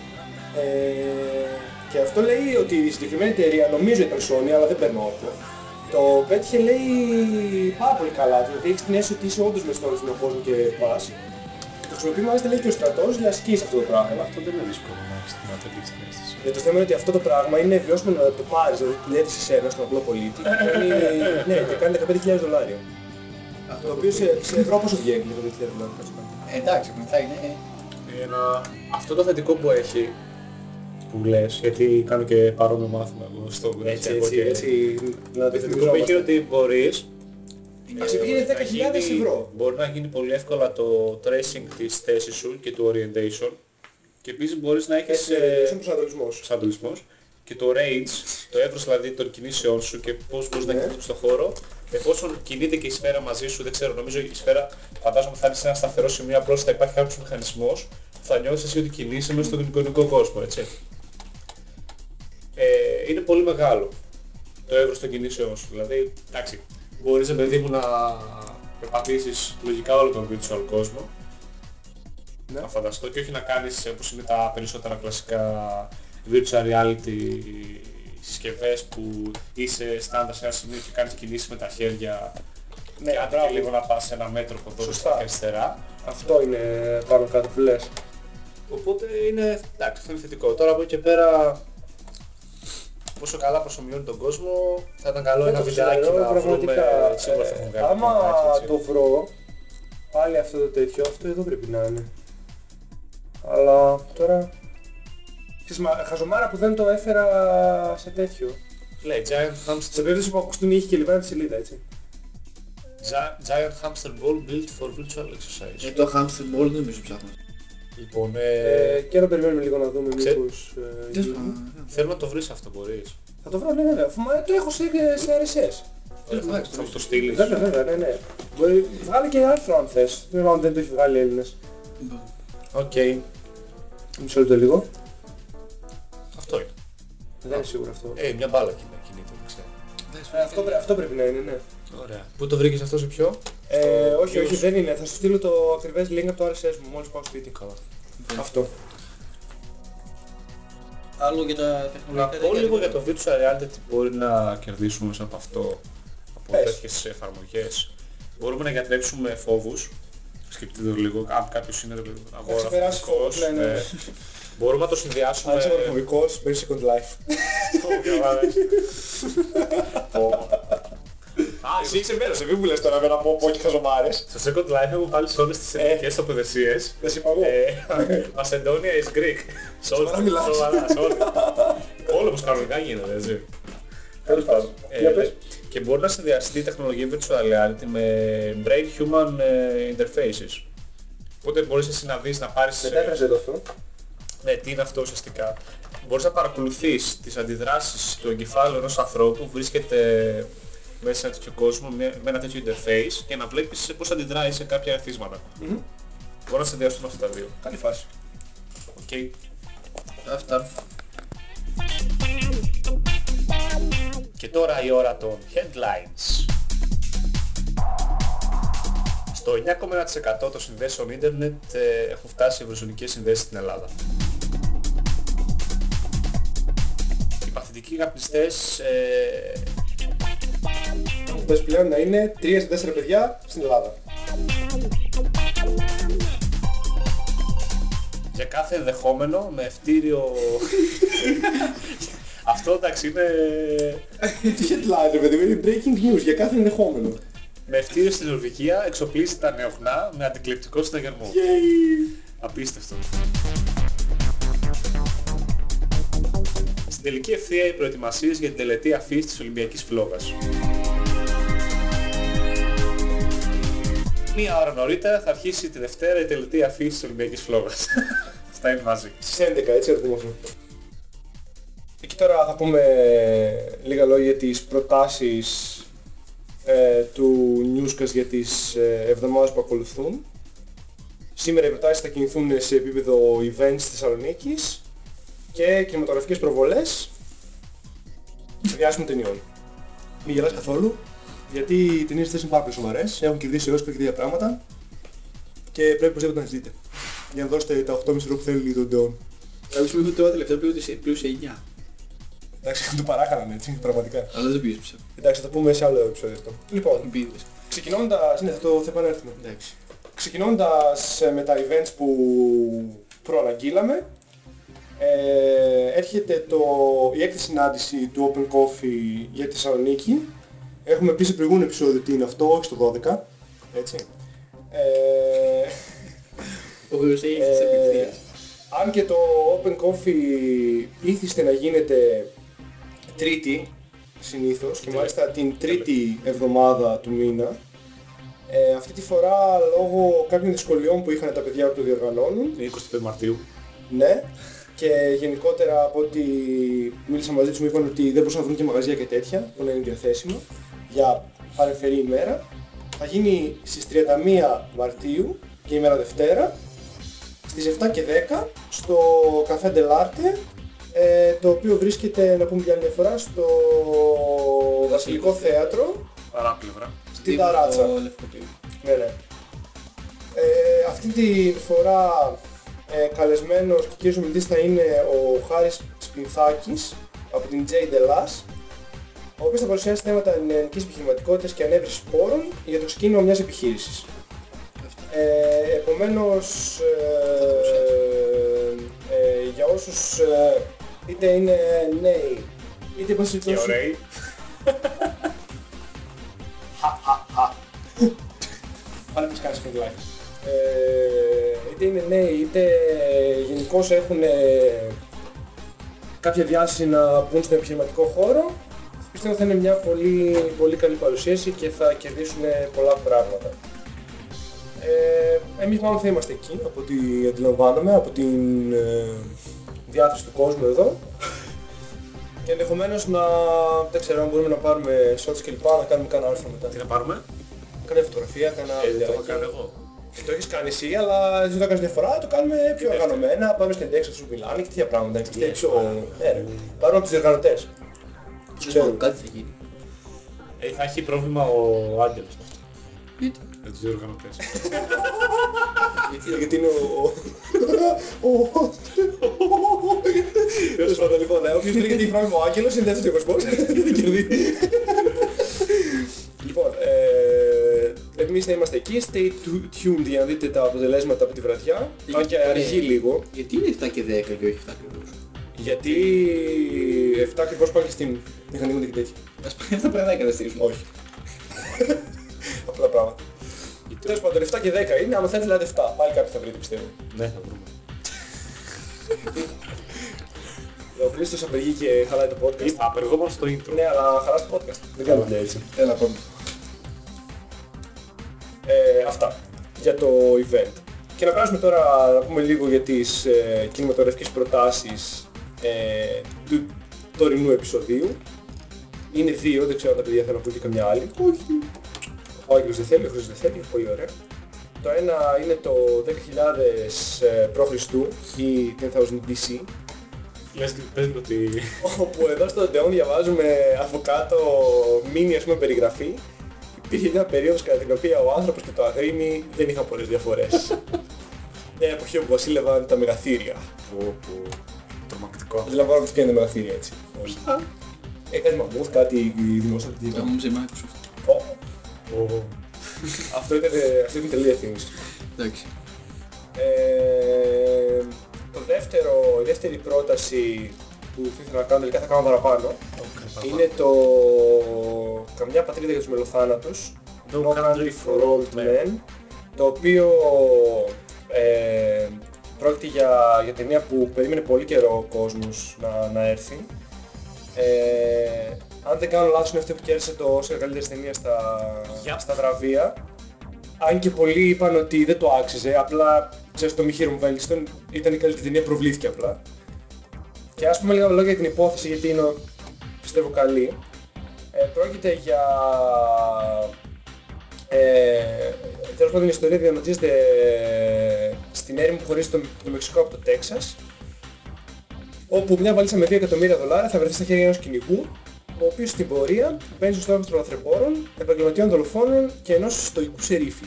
Ε, και αυτό λέει ότι η συγκεκριμένη εταιρεία, νομίζω ήταν Sony, αλλά δεν παίρνω όρθιο, το πέτυχε λέει πάρα πολύ καλά, δηλαδή έχεις την αίσθηση ότι είσαι όντως μες στον αληθινό κόσμο και πας. Και το χρησιμοποιεί μάλιστα λέει και ο στρατός για ασκήσεις αυτό το πράγμα. Αυτό δεν είναι δύσκολο να έχεις την ατελή στην αίσθηση. Για το θέμα είναι ότι αυτό το πράγμα είναι βιώσιμο να το πάρεις, δηλαδή δουλεύει σε σένα, στον απλό πολίτη, και κάνει, ναι, και κάνει 15.000 δολάρια. Το οποίο σε, σε ευρώ πόσο βγαίνει 15.000 δολάρια. Ε, εντάξει, μετά είναι... ε, Ένα... Αυτό το θετικό που έχει που λες, γιατί κάνω και παρόμοιο μάθημα εγώ στο Έτσι, Γραφειακό έτσι, και- έτσι, να Το το θετικό που έχει είναι ότι μπορείς Ας πήγαινε 10.000 γίνει- ευρώ. Μπορεί να γίνει πολύ εύκολα το tracing της θέσης σου και του orientation και επίσης μπορείς να έχεις Έτσι, ε, είναι προσανατολισμός. προσανατολισμός και το range, το εύρος δηλαδή των κινήσεών σου και πώς μπορείς να Ναι. κινηθείς στον χώρο εφόσον κινείται και η σφαίρα μαζί σου, δεν ξέρω, νομίζω η σφαίρα φαντάζομαι θα είναι σε ένα σταθερό σημείο, απλώς θα υπάρχει κάποιος μηχανισμός που θα νιώθεις εσύ ότι κινείσαι μέσα στον εικονικό κόσμο, έτσι. Ε, είναι πολύ μεγάλο το εύρος των κινήσεών σου. Δηλαδή, εντάξει, μπορείς, ρε παιδί μου, να περπατήσεις λογικά όλο τον virtual κόσμο. Ναι. Να φανταστώ και όχι να κάνεις όπως είναι τα περισσότερα κλασικά virtual reality συσκευές που είσαι στάντα σε ένα σημείο και κάνεις κινήσεις με τα χέρια Ναι, και άντε μπράβο. και λίγο να πας σε ένα μέτρο από εδώ Σωστά. και αριστερά. Αυτό είναι πάνω κάτω που λες. Οπότε είναι, εντάξει, αυτό είναι θετικό. Τώρα από εκεί και πέρα, πόσο καλά προσωμιώνει τον κόσμο, θα ήταν καλό Δεν ένα το ξέρω, βιντεάκι να βρούμε, πραγματικά. σίγουρα θα ε, έχουν βγάλει Άμα βιντεάκι, έτσι. το βρω, πάλι αυτό το τέτοιο, αυτό εδώ πρέπει να είναι. Αλλά τώρα... Ξέρεις, μα, χαζομάρα που δεν το έφερα σε τέτοιο. Λέει Giant Hamster, Σε περίπτωση που ακουστούν είχε και λιβάνει τη σελίδα, έτσι. Gi- Giant Hamster Ball built for virtual exercise. Ε, το hamster ball δεν νομίζω ψάχνω. Λοιπόν, Ε, ε, και να περιμένουμε λίγο να δούμε Ξέ- μήπως... ε, Τέλος γίνει. πάντων. θέλω να το βρεις αυτό, μπορείς. Θα το βρω, ναι, βέβαια. Αφού μα, το έχω σε, σε RSS. Ε, θα, θα μου το στείλεις. Βέβαια, βέβαια, ναι, ναι. Μπορεί, βγάλε και άρθρο αν θες. Δεν ξέρω αν δεν το έχει βγάλει Έλληνες. Οκ, Μισό λεπτό λίγο. αυτό είναι. Δεν είναι σίγουρο αυτό. Ε, μια μπάλα κινεί- κινείται, δεν ξέρω. Ε, αυτό, πρέ- αυτό πρέπει να είναι, ναι. Ωραία. Πού το βρήκες αυτό σε ποιο; Ε, όχι, News. όχι, δεν είναι. Θα σου στείλω το ακριβές link από το RSS μου μόλις πάω σπίτι. Καλά. Αυτό. Άλλο για τα Να τεχνολογικά. πω τέτοια, λίγο λοιπόν. για το virtual reality τι μπορεί να κερδίσουμε μέσα από αυτό, από Πες. τέτοιες εφαρμογές. Μπορούμε να γιατρέψουμε φόβους. Σκεφτείτε το λίγο, αν κάποιος είναι αγορafobικός, ξεπεράσει φόβους, ναι, ναι, ναι. Μπορούμε να το συνδυάσουμε... Αν είσαι αγοραφοβικός, παίρνει Second Life. Το διαβάζεις. Πω. Α, Εσύ είσαι μέρος, μην μου λες τώρα με να πω πω και χαζομάρες. Στο Second Life έχω βάλει σε όλες τις ελληνικές τοποθεσίες. Δεν σε είπα εγώ. Ε, Μασεντόνια is Greek. Σε όλες Σοβαρά μιλάς. Σοβαρά, σε όλες. Όλο όπως κανονικά γίνεται, έτσι. Τέλος πάντων. Ε, Για πες. και μπορεί να συνδυαστεί η τεχνολογία virtual reality με brain-human ε, interfaces. Οπότε μπορείς εσύ να δεις, να πάρεις... ε, Μετέφρασε το αυτό. Ναι, τι είναι αυτό ουσιαστικά. Μπορείς να παρακολουθείς τις αντιδράσεις του εγκεφάλου ενός ανθρώπου που βρίσκεται μέσα σε ένα τέτοιο κόσμο, με με ένα τέτοιο interface και να βλέπεις πώς αντιδράει σε κάποια ερθίσματα. Μμμ. Μπορεί να συνδυαστούν αυτά τα δύο. Καλή φάση. Okay. Αυτά. Και τώρα η ώρα των headlines. Στο 9,1% των συνδέσεων ίντερνετ ε, έχουν φτάσει ευρυζωνικές συνδέσεις στην Ελλάδα. Οι παθητικοί καπνιστές ε, Έχουν φτάσει πλέον να είναι 3 4 παιδιά στην Ελλάδα. για κάθε ενδεχόμενο με ευτήριο... Αυτό εντάξει είναι Τι headline ρε παιδί μου, είναι breaking news για κάθε ενδεχόμενο. με ευτήριο στην Νορβηγία εξοπλίζει τα νεογνά με αντικλεπτικό συναγερμό. Απίστευτο. Στην τελική ευθεία οι προετοιμασίες για την τελετή αφής της Ολυμπιακής Φλόγας. Μία ώρα νωρίτερα θα αρχίσει τη Δευτέρα η τελετή αφής της Ολυμπιακής Φλόγας. Αυτά είναι μαζί. Στις 11, έτσι αριθμός Εκεί τώρα θα πούμε λίγα λόγια για τις προτάσεις ε, του Newscast για τις ε, εβδομάδες που ακολουθούν. Σήμερα οι προτάσεις θα κινηθούν σε επίπεδο events της Θεσσαλονίκης και κινηματογραφικές προβολές σε διάσημων ταινιών. Μην γελάς καθόλου, γιατί οι ταινίες αυτές είναι πάρα πολύ σοβαρές, έχουν κερδίσει Oscar και τέτοια πράγματα και πρέπει οπωσδήποτε να τις δείτε. Για να δώσετε τα 8,5 ευρώ που θέλει τον Ντεόν. Κάποιος μου είπε τώρα τελευταία πλήρωσε πλήρωσε 9. Εντάξει, το παράκαναν έτσι, πραγματικά. Αλλά δεν πήγες ψεύδο. Εντάξει, θα το πούμε σε άλλο επεισόδιο αυτό. Λοιπόν, Εμπίδες. ξεκινώντας, ναι, θα το θα επανέλθουμε. Εντάξει. Ξεκινώντας ε, με τα events που προαναγγείλαμε, ε, έρχεται το, η έκτη συνάντηση του Open Coffee για τη Θεσσαλονίκη. Έχουμε πει σε προηγούμενο επεισόδιο τι είναι αυτό, όχι στο 12. Έτσι. Ε, Ο οποίος έχει Ε, τις απευθείας. αν και το Open Coffee ήθιστε να γίνεται τρίτη συνήθως και μάλιστα την τρίτη εβδομάδα του μήνα ε, αυτή τη φορά λόγω κάποιων δυσκολιών που είχαν τα παιδιά που το διοργανώνουν Είναι 25 Μαρτίου. ναι και γενικότερα από ό,τι μίλησα μαζί τους μου είπαν ότι δεν μπορούσαν να βρουν και μαγαζιά και τέτοια που να είναι διαθέσιμο για παρεμφερή ημέρα θα γίνει στις 31 Μαρτίου και ημέρα Δευτέρα στις 7 και 10 στο Café Dell'Arte ε, το οποίο βρίσκεται, να πούμε για άλλη μια φορά, στο Βασιλικό Θέατρο Παράπλευρα. στην Ταράτσα. Το Λευκοπύργο. Ναι, ναι. Ε, αυτή τη φορά ε, καλεσμένος και κύριος ομιλητής θα είναι ο Χάρης Σπινθάκης από την J. Delas ο οποίος θα παρουσιάσει θέματα ελληνικής επιχειρηματικότητας και ανέβρεσης πόρων για το ξεκίνημα μιας επιχείρησης. Ε, επομένως, ε, ε, για όσους ε, είτε είναι νέοι, είτε πάση Και περιπτώσει ωραίοι. Πάλι μας κάνεις φεγγλάκι. Ε, είτε είναι νέοι, είτε γενικώς έχουν ε, κάποια διάσταση να μπουν στον επιχειρηματικό χώρο, πιστεύω θα είναι μια πολύ, πολύ καλή παρουσίαση και θα κερδίσουν πολλά πράγματα. Ε, εμείς μάλλον θα είμαστε εκεί, από ό,τι αντιλαμβάνομαι, από την ε, διάθεση του κόσμου εδώ. Και ενδεχομένως να, δεν ξέρω αν μπορούμε να πάρουμε shots κλπ, να κάνουμε κανένα άρθρο μετά. Τι να πάρουμε; Κάνα φωτογραφία, κάνα Ε, το έχω βιντεάκι. κάνει εγώ. Ε, Το έχεις κάνει εσύ, αλλά δεν το έκανες μια φορά, το κάνουμε πιο οργανωμένα, πάμε στην εντέξη του μιλάνε και τέτοια πράγματα. Είναι και πιο... Ναι, ρε. Πάρουμε από τους διοργανωτές. Τους Λοιπόν, ξέρουν. κάτι θα γίνει. Ε, θα έχει πρόβλημα ο Άγγελος με αυτό. Γιατί. Με τους διοργανωτές. Γιατί Γιατί είναι ο... ο- Τέλος πάντων, λοιπόν, ναι, όποιος λέει γιατί έχει πρόβλημα ο Άγγελος είναι δεύτερος κοσμός. Κερδίζει. Λοιπόν, ε, εμείς θα είμαστε εκεί, stay tuned για να δείτε τα αποτελέσματα από τη βραδιά. Αν και αργεί λίγο. Γιατί είναι 7 και 10 και όχι 7 ακριβώς. Γιατί 7 ακριβώς πάει και στην μηχανή και τέτοια. Ας πούμε αυτά πρέπει να εγκαταστήσουμε. Όχι. Απλά πράγματα. Τέλος πάντων, 7 και 10 είναι, άμα θέλετε δηλαδή 7. Πάλι κάποιοι θα βρείτε πιστεύω. Ναι, θα βρούμε. Ο Χρήστος απεργεί και χαλάει το podcast. Απεργόμαστε στο intro. Ναι, αλλά χαλάς το podcast. Δεν κάνουμε έτσι. Έλα πάμε. Ε, αυτά για το event. Και να περάσουμε τώρα να πούμε λίγο για τις ε, κινηματογραφικές προτάσεις ε, του τωρινού επεισοδίου. Είναι δύο, δεν ξέρω αν τα παιδιά θέλουν να πούν και καμιά άλλη. Όχι. Ο Άγγελος δεν θέλει, ο Χρήστος δεν θέλει, πολύ ωραία. Το ένα είναι το 10.000 ε, π.Χ. ή 10.000 BC Λες και πες μου ότι... όπου εδώ στο Deon διαβάζουμε από κάτω μήνυ ας πούμε περιγραφή υπήρχε μια περίοδος κατά την οποία ο άνθρωπος και το αγρίμι δεν είχαν πολλές διαφορές. μια εποχή όπου βασίλευαν τα μεγαθύρια. Πω, πω. Τρομακτικό. Αντιλαμβάνομαι ότι είναι μεγαθύρια έτσι. Όχι. Ε, κάτι μαμούθ, κάτι δημόσιο. Θα μου σε Microsoft. Πω. Πω. Αυτό ήταν, αυτό ήταν τελεία ευθύνης. Εντάξει. Ε, το δεύτερο, η δεύτερη πρόταση που θα ήθελα να κάνω, τελικά θα κάνω παραπάνω, είναι το καμιά πατρίδα για τους μελοθάνατους No No Country for Old Men το οποίο ε, πρόκειται για, για ταινία που περίμενε πολύ καιρό ο κόσμος να, να έρθει. Ε, αν δεν κάνω λάθος είναι αυτή που κέρδισε το Oscar καλύτερης ταινίας στα, Yep. στα βραβεία. Αν και πολλοί είπαν ότι δεν το άξιζε, απλά ξέρεις το μη χειρομβέλιστον ήταν η καλύτερη ταινία, προβλήθηκε απλά. Και ας πούμε λίγα λόγια για την υπόθεση γιατί είναι πιστεύω καλή. Ε, πρόκειται για... Ε, τέλος πάντων η ιστορία διαματίζεται ε, στην έρημο που χωρίζει το, το Μεξικό από το Τέξας όπου μια βαλίτσα με 2 εκατομμύρια δολάρια θα βρεθεί στα χέρια ενός κυνηγού ο οποίος στην πορεία μπαίνει στο στόχο των λαθρεμπόρων, επαγγελματιών δολοφόνων και ενός στοικού σερίφη.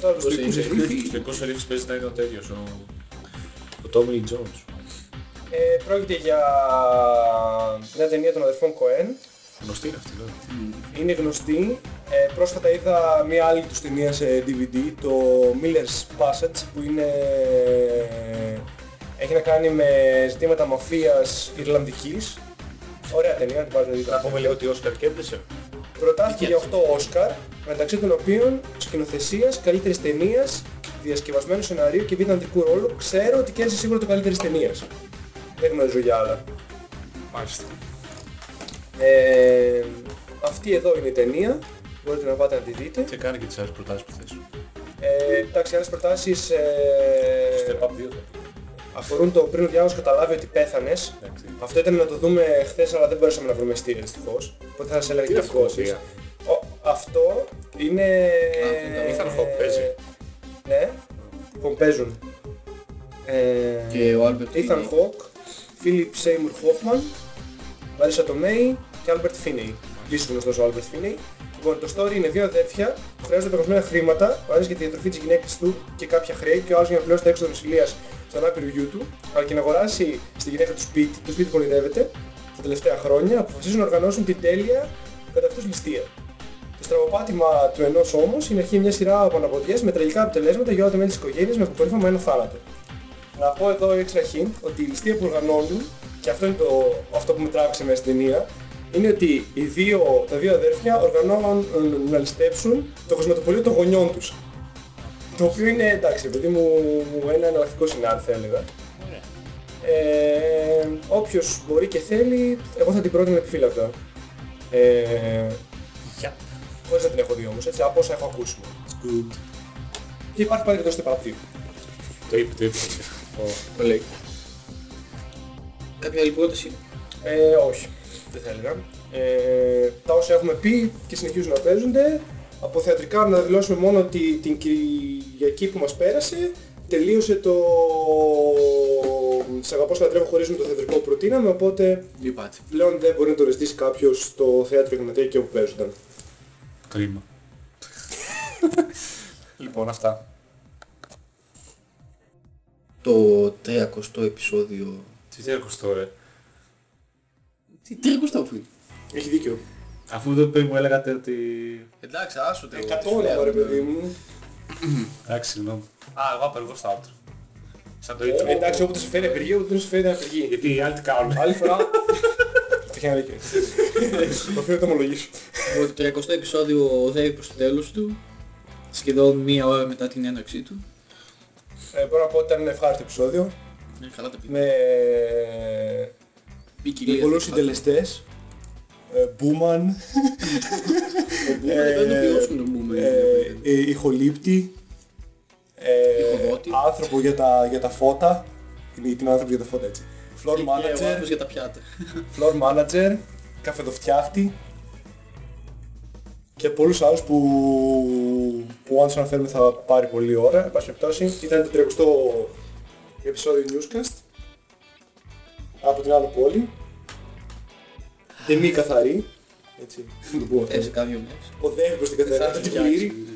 Τώρα το στοικού σερίφη Στο 20 ρίφης παίζει να είναι ο τέτοιος, ο... Ο Tommy Lee Jones. ε, πρόκειται για μια ταινία των αδερφών Κοέν Γνωστή είναι αυτή, βέβαια. είναι γνωστή. Ε, πρόσφατα είδα μια άλλη τους ταινία σε DVD, το Miller's Passage, που είναι... έχει να κάνει με ζητήματα μαφίας Ιρλανδικής. Ωραία ταινία, την πάρετε να δείτε. Να πούμε λίγο ότι ο Όσκαρ κέρδισε. Προτάθηκε για 8 Όσκαρ, μεταξύ των οποίων σκηνοθεσίας, καλύτερης ταινίας διασκευασμένο σενάριο και β' αντρικού ρόλου, ξέρω ότι κέρδισε σίγουρα το καλύτερης ταινίας. Δεν γνωρίζω για άλλα. Μάλιστα. Ε, αυτή εδώ είναι η ταινία. Μπορείτε να πάτε να τη δείτε. Και κάνει και τις άλλες προτάσεις που θες. Ε, εντάξει, άλλες προτάσεις ε, Step up 2. αφορούν το πριν ο διάβολος καταλάβει ότι πέθανες. Εντάξει. Αυτό ήταν να το δούμε χθες, αλλά δεν μπορέσαμε να βρούμε στήρια δυστυχώς. Οπότε θα σας έλεγα Τι και είναι αυτό, δυσκώσεις. Σοφία; Ο- Αυτό είναι... αυτό ήταν Hawke, παίζει. Ναι, λοιπόν παίζουν. Ε, Και ο Albert Ethan Finney. Hawke, Philip Seymour Hoffman, Marissa Tomei και Albert Finney. Επίσης γνωστός ο Albert Finney. Λοιπόν, το story είναι δύο αδέρφια που χρειάζονται πεγασμένα χρήματα, ο ένας για τη διατροφή της γυναίκας του και κάποια χρέη και ο άλλος για να πληρώσει τα έξοδα νοσηλείας στον άπειρο γιού του, αλλά και να αγοράσει στη γυναίκα του σπίτι, το σπίτι που ονειρεύεται, τα τελευταία χρόνια, αποφασίζουν να οργανώσουν την τέλεια κατά αυτούς ληστεία. Το στραβοπάτημα του ενός όμως είναι αρχή μια σειρά από αναποδιές με τραγικά αποτελέσματα για όλα τα μέλη της οικογένειας με αποκορύφωμα ένα θάνατο. Να πω εδώ εξ αρχήν ότι η ληστεία που οργανώνουν, και αυτό είναι το, αυτό που με τράβηξε μέσα στην ταινία, είναι ότι οι δύο, τα δύο αδέρφια οργανώνουν να ληστέψουν το κοσμετοπολείο των γονιών τους. Το οποίο είναι εντάξει, παιδί μου, ένα εναλλακτικό σενάριο θα έλεγα. Ε, όποιος μπορεί και θέλει, εγώ θα την πρότεινα επιφύλακτα. Ε, Για. χωρίς να την έχω δει όμως, έτσι, από όσα έχω ακούσει. Good. Και υπάρχει πάλι εδώ στο παραπτύο. Το είπε, το είπε. Το λέει. Κάποια άλλη πρόταση. Ε, όχι, δεν θα έλεγα. Ε, τα όσα έχουμε πει και συνεχίζουν να παίζονται. Από θεατρικά να δηλώσουμε μόνο ότι την Κυριακή που μας πέρασε τελείωσε το «Σ' αγαπώ, σ' λατρεύω» χωρίς με το θεατρικό που προτείναμε, οπότε Λυπάτε. πλέον δεν μπορεί να το ρεστήσει κάποιος στο θέατρο Ιγνατία όπου παίζονταν. Κρίμα. Λοιπόν, αυτά. Το 30ο επεισόδιο... Τι θέλεις τώρα. Τι 30ο αφού είναι. Έχει δίκιο. Αφού δεν πριν μου έλεγατε ότι... Εντάξει, άσο το. Εκατόλογα ρε παιδί μου. Εντάξει, συγγνώμη. Α, εγώ απεργώ στα outro. Σαν το Ε, intro. εντάξει, όποτε σε φέρει απεργία, ούτε δεν σε φέρει απεργία. Γιατί οι άλλοι τι κάνουν; Άλλη φορά... Έχει ένα δίκιο. Οφείλω να το ομολογήσω. Λοιπόν, το 30ο επεισόδιο οδεύει προς το τέλος του. Σχεδόν μία ώρα μετά την έναρξή του. Ε, μπορώ να πω ότι ήταν ένα ευχάριστο επεισόδιο. Ναι, καλά τα πήγε. Με Η με κυρία. πολλούς συντελεστές. Ε, Μπούμαν, Δεν θα το βιώσουν το μπούμε. ε, ε, ηχολήπτη, ε, Ηχοδότη. άνθρωπο για τα, για τα φώτα. Είναι την άνθρωπος για τα φώτα έτσι. Floor Και ο άνθρωπος manager, για τα πιάτα. floor manager, καφεδοφτιάχτη και πολλούς άλλους που, που αν τους αναφέρουμε θα πάρει πολλή ώρα. Εν πάση περιπτώσει, ήταν το 30ο επεισόδιο Newscast από την άλλη πόλη. Δεμή καθαρή. Έτσι, να το πω αυτό. Ε, σε κάποιο μέρες. Ο Δεύκος την καθαρή, Θα θα την φτιάξει. πλήρει.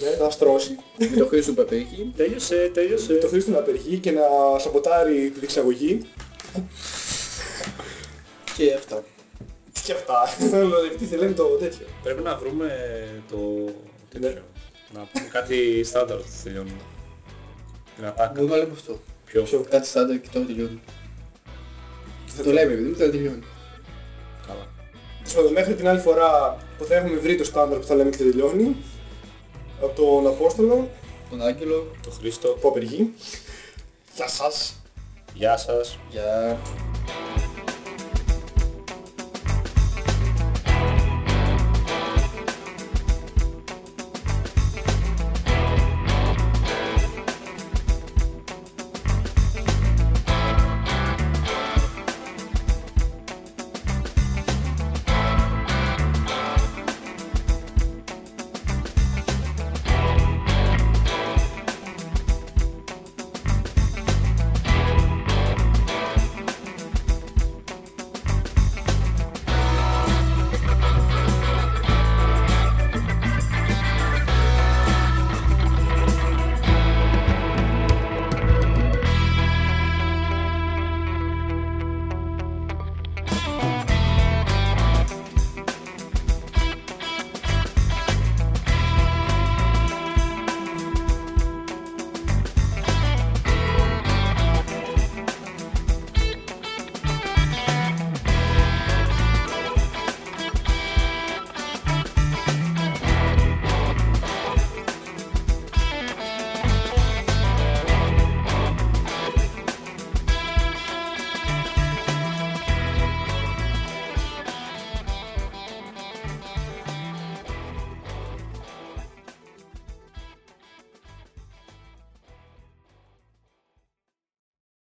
Ναι, θα στρώσει. Με το Χρήστο Παπέκη. Τέλειωσε, τέλειωσε. Το Χρήστο να απεργεί και να σαμποτάρει την εξαγωγή. Και αυτά. Και αυτά. Θέλω να δεχτεί, θέλει το τέτοιο. Πρέπει να βρούμε το... Ναι. τέτοιο. Να πούμε κάτι στάνταρ που τελειώνουμε. Την ατάκα. Μπορούμε να λέμε αυτό. Ποιο; Κάτι στάνταρ και τώρα τελειώνει. Θα Το λέμε, επειδή τώρα τελειώνει. Καλά. Τέλος πάντων, μέχρι την άλλη φορά που θα έχουμε βρει το στάνταρ που θα λέμε και θα τελειώνει. Από τον Απόστολο, Τον Άγγελο. Το Χρήστο. που απεργεί. Γεια σας. Γεια σας. Για...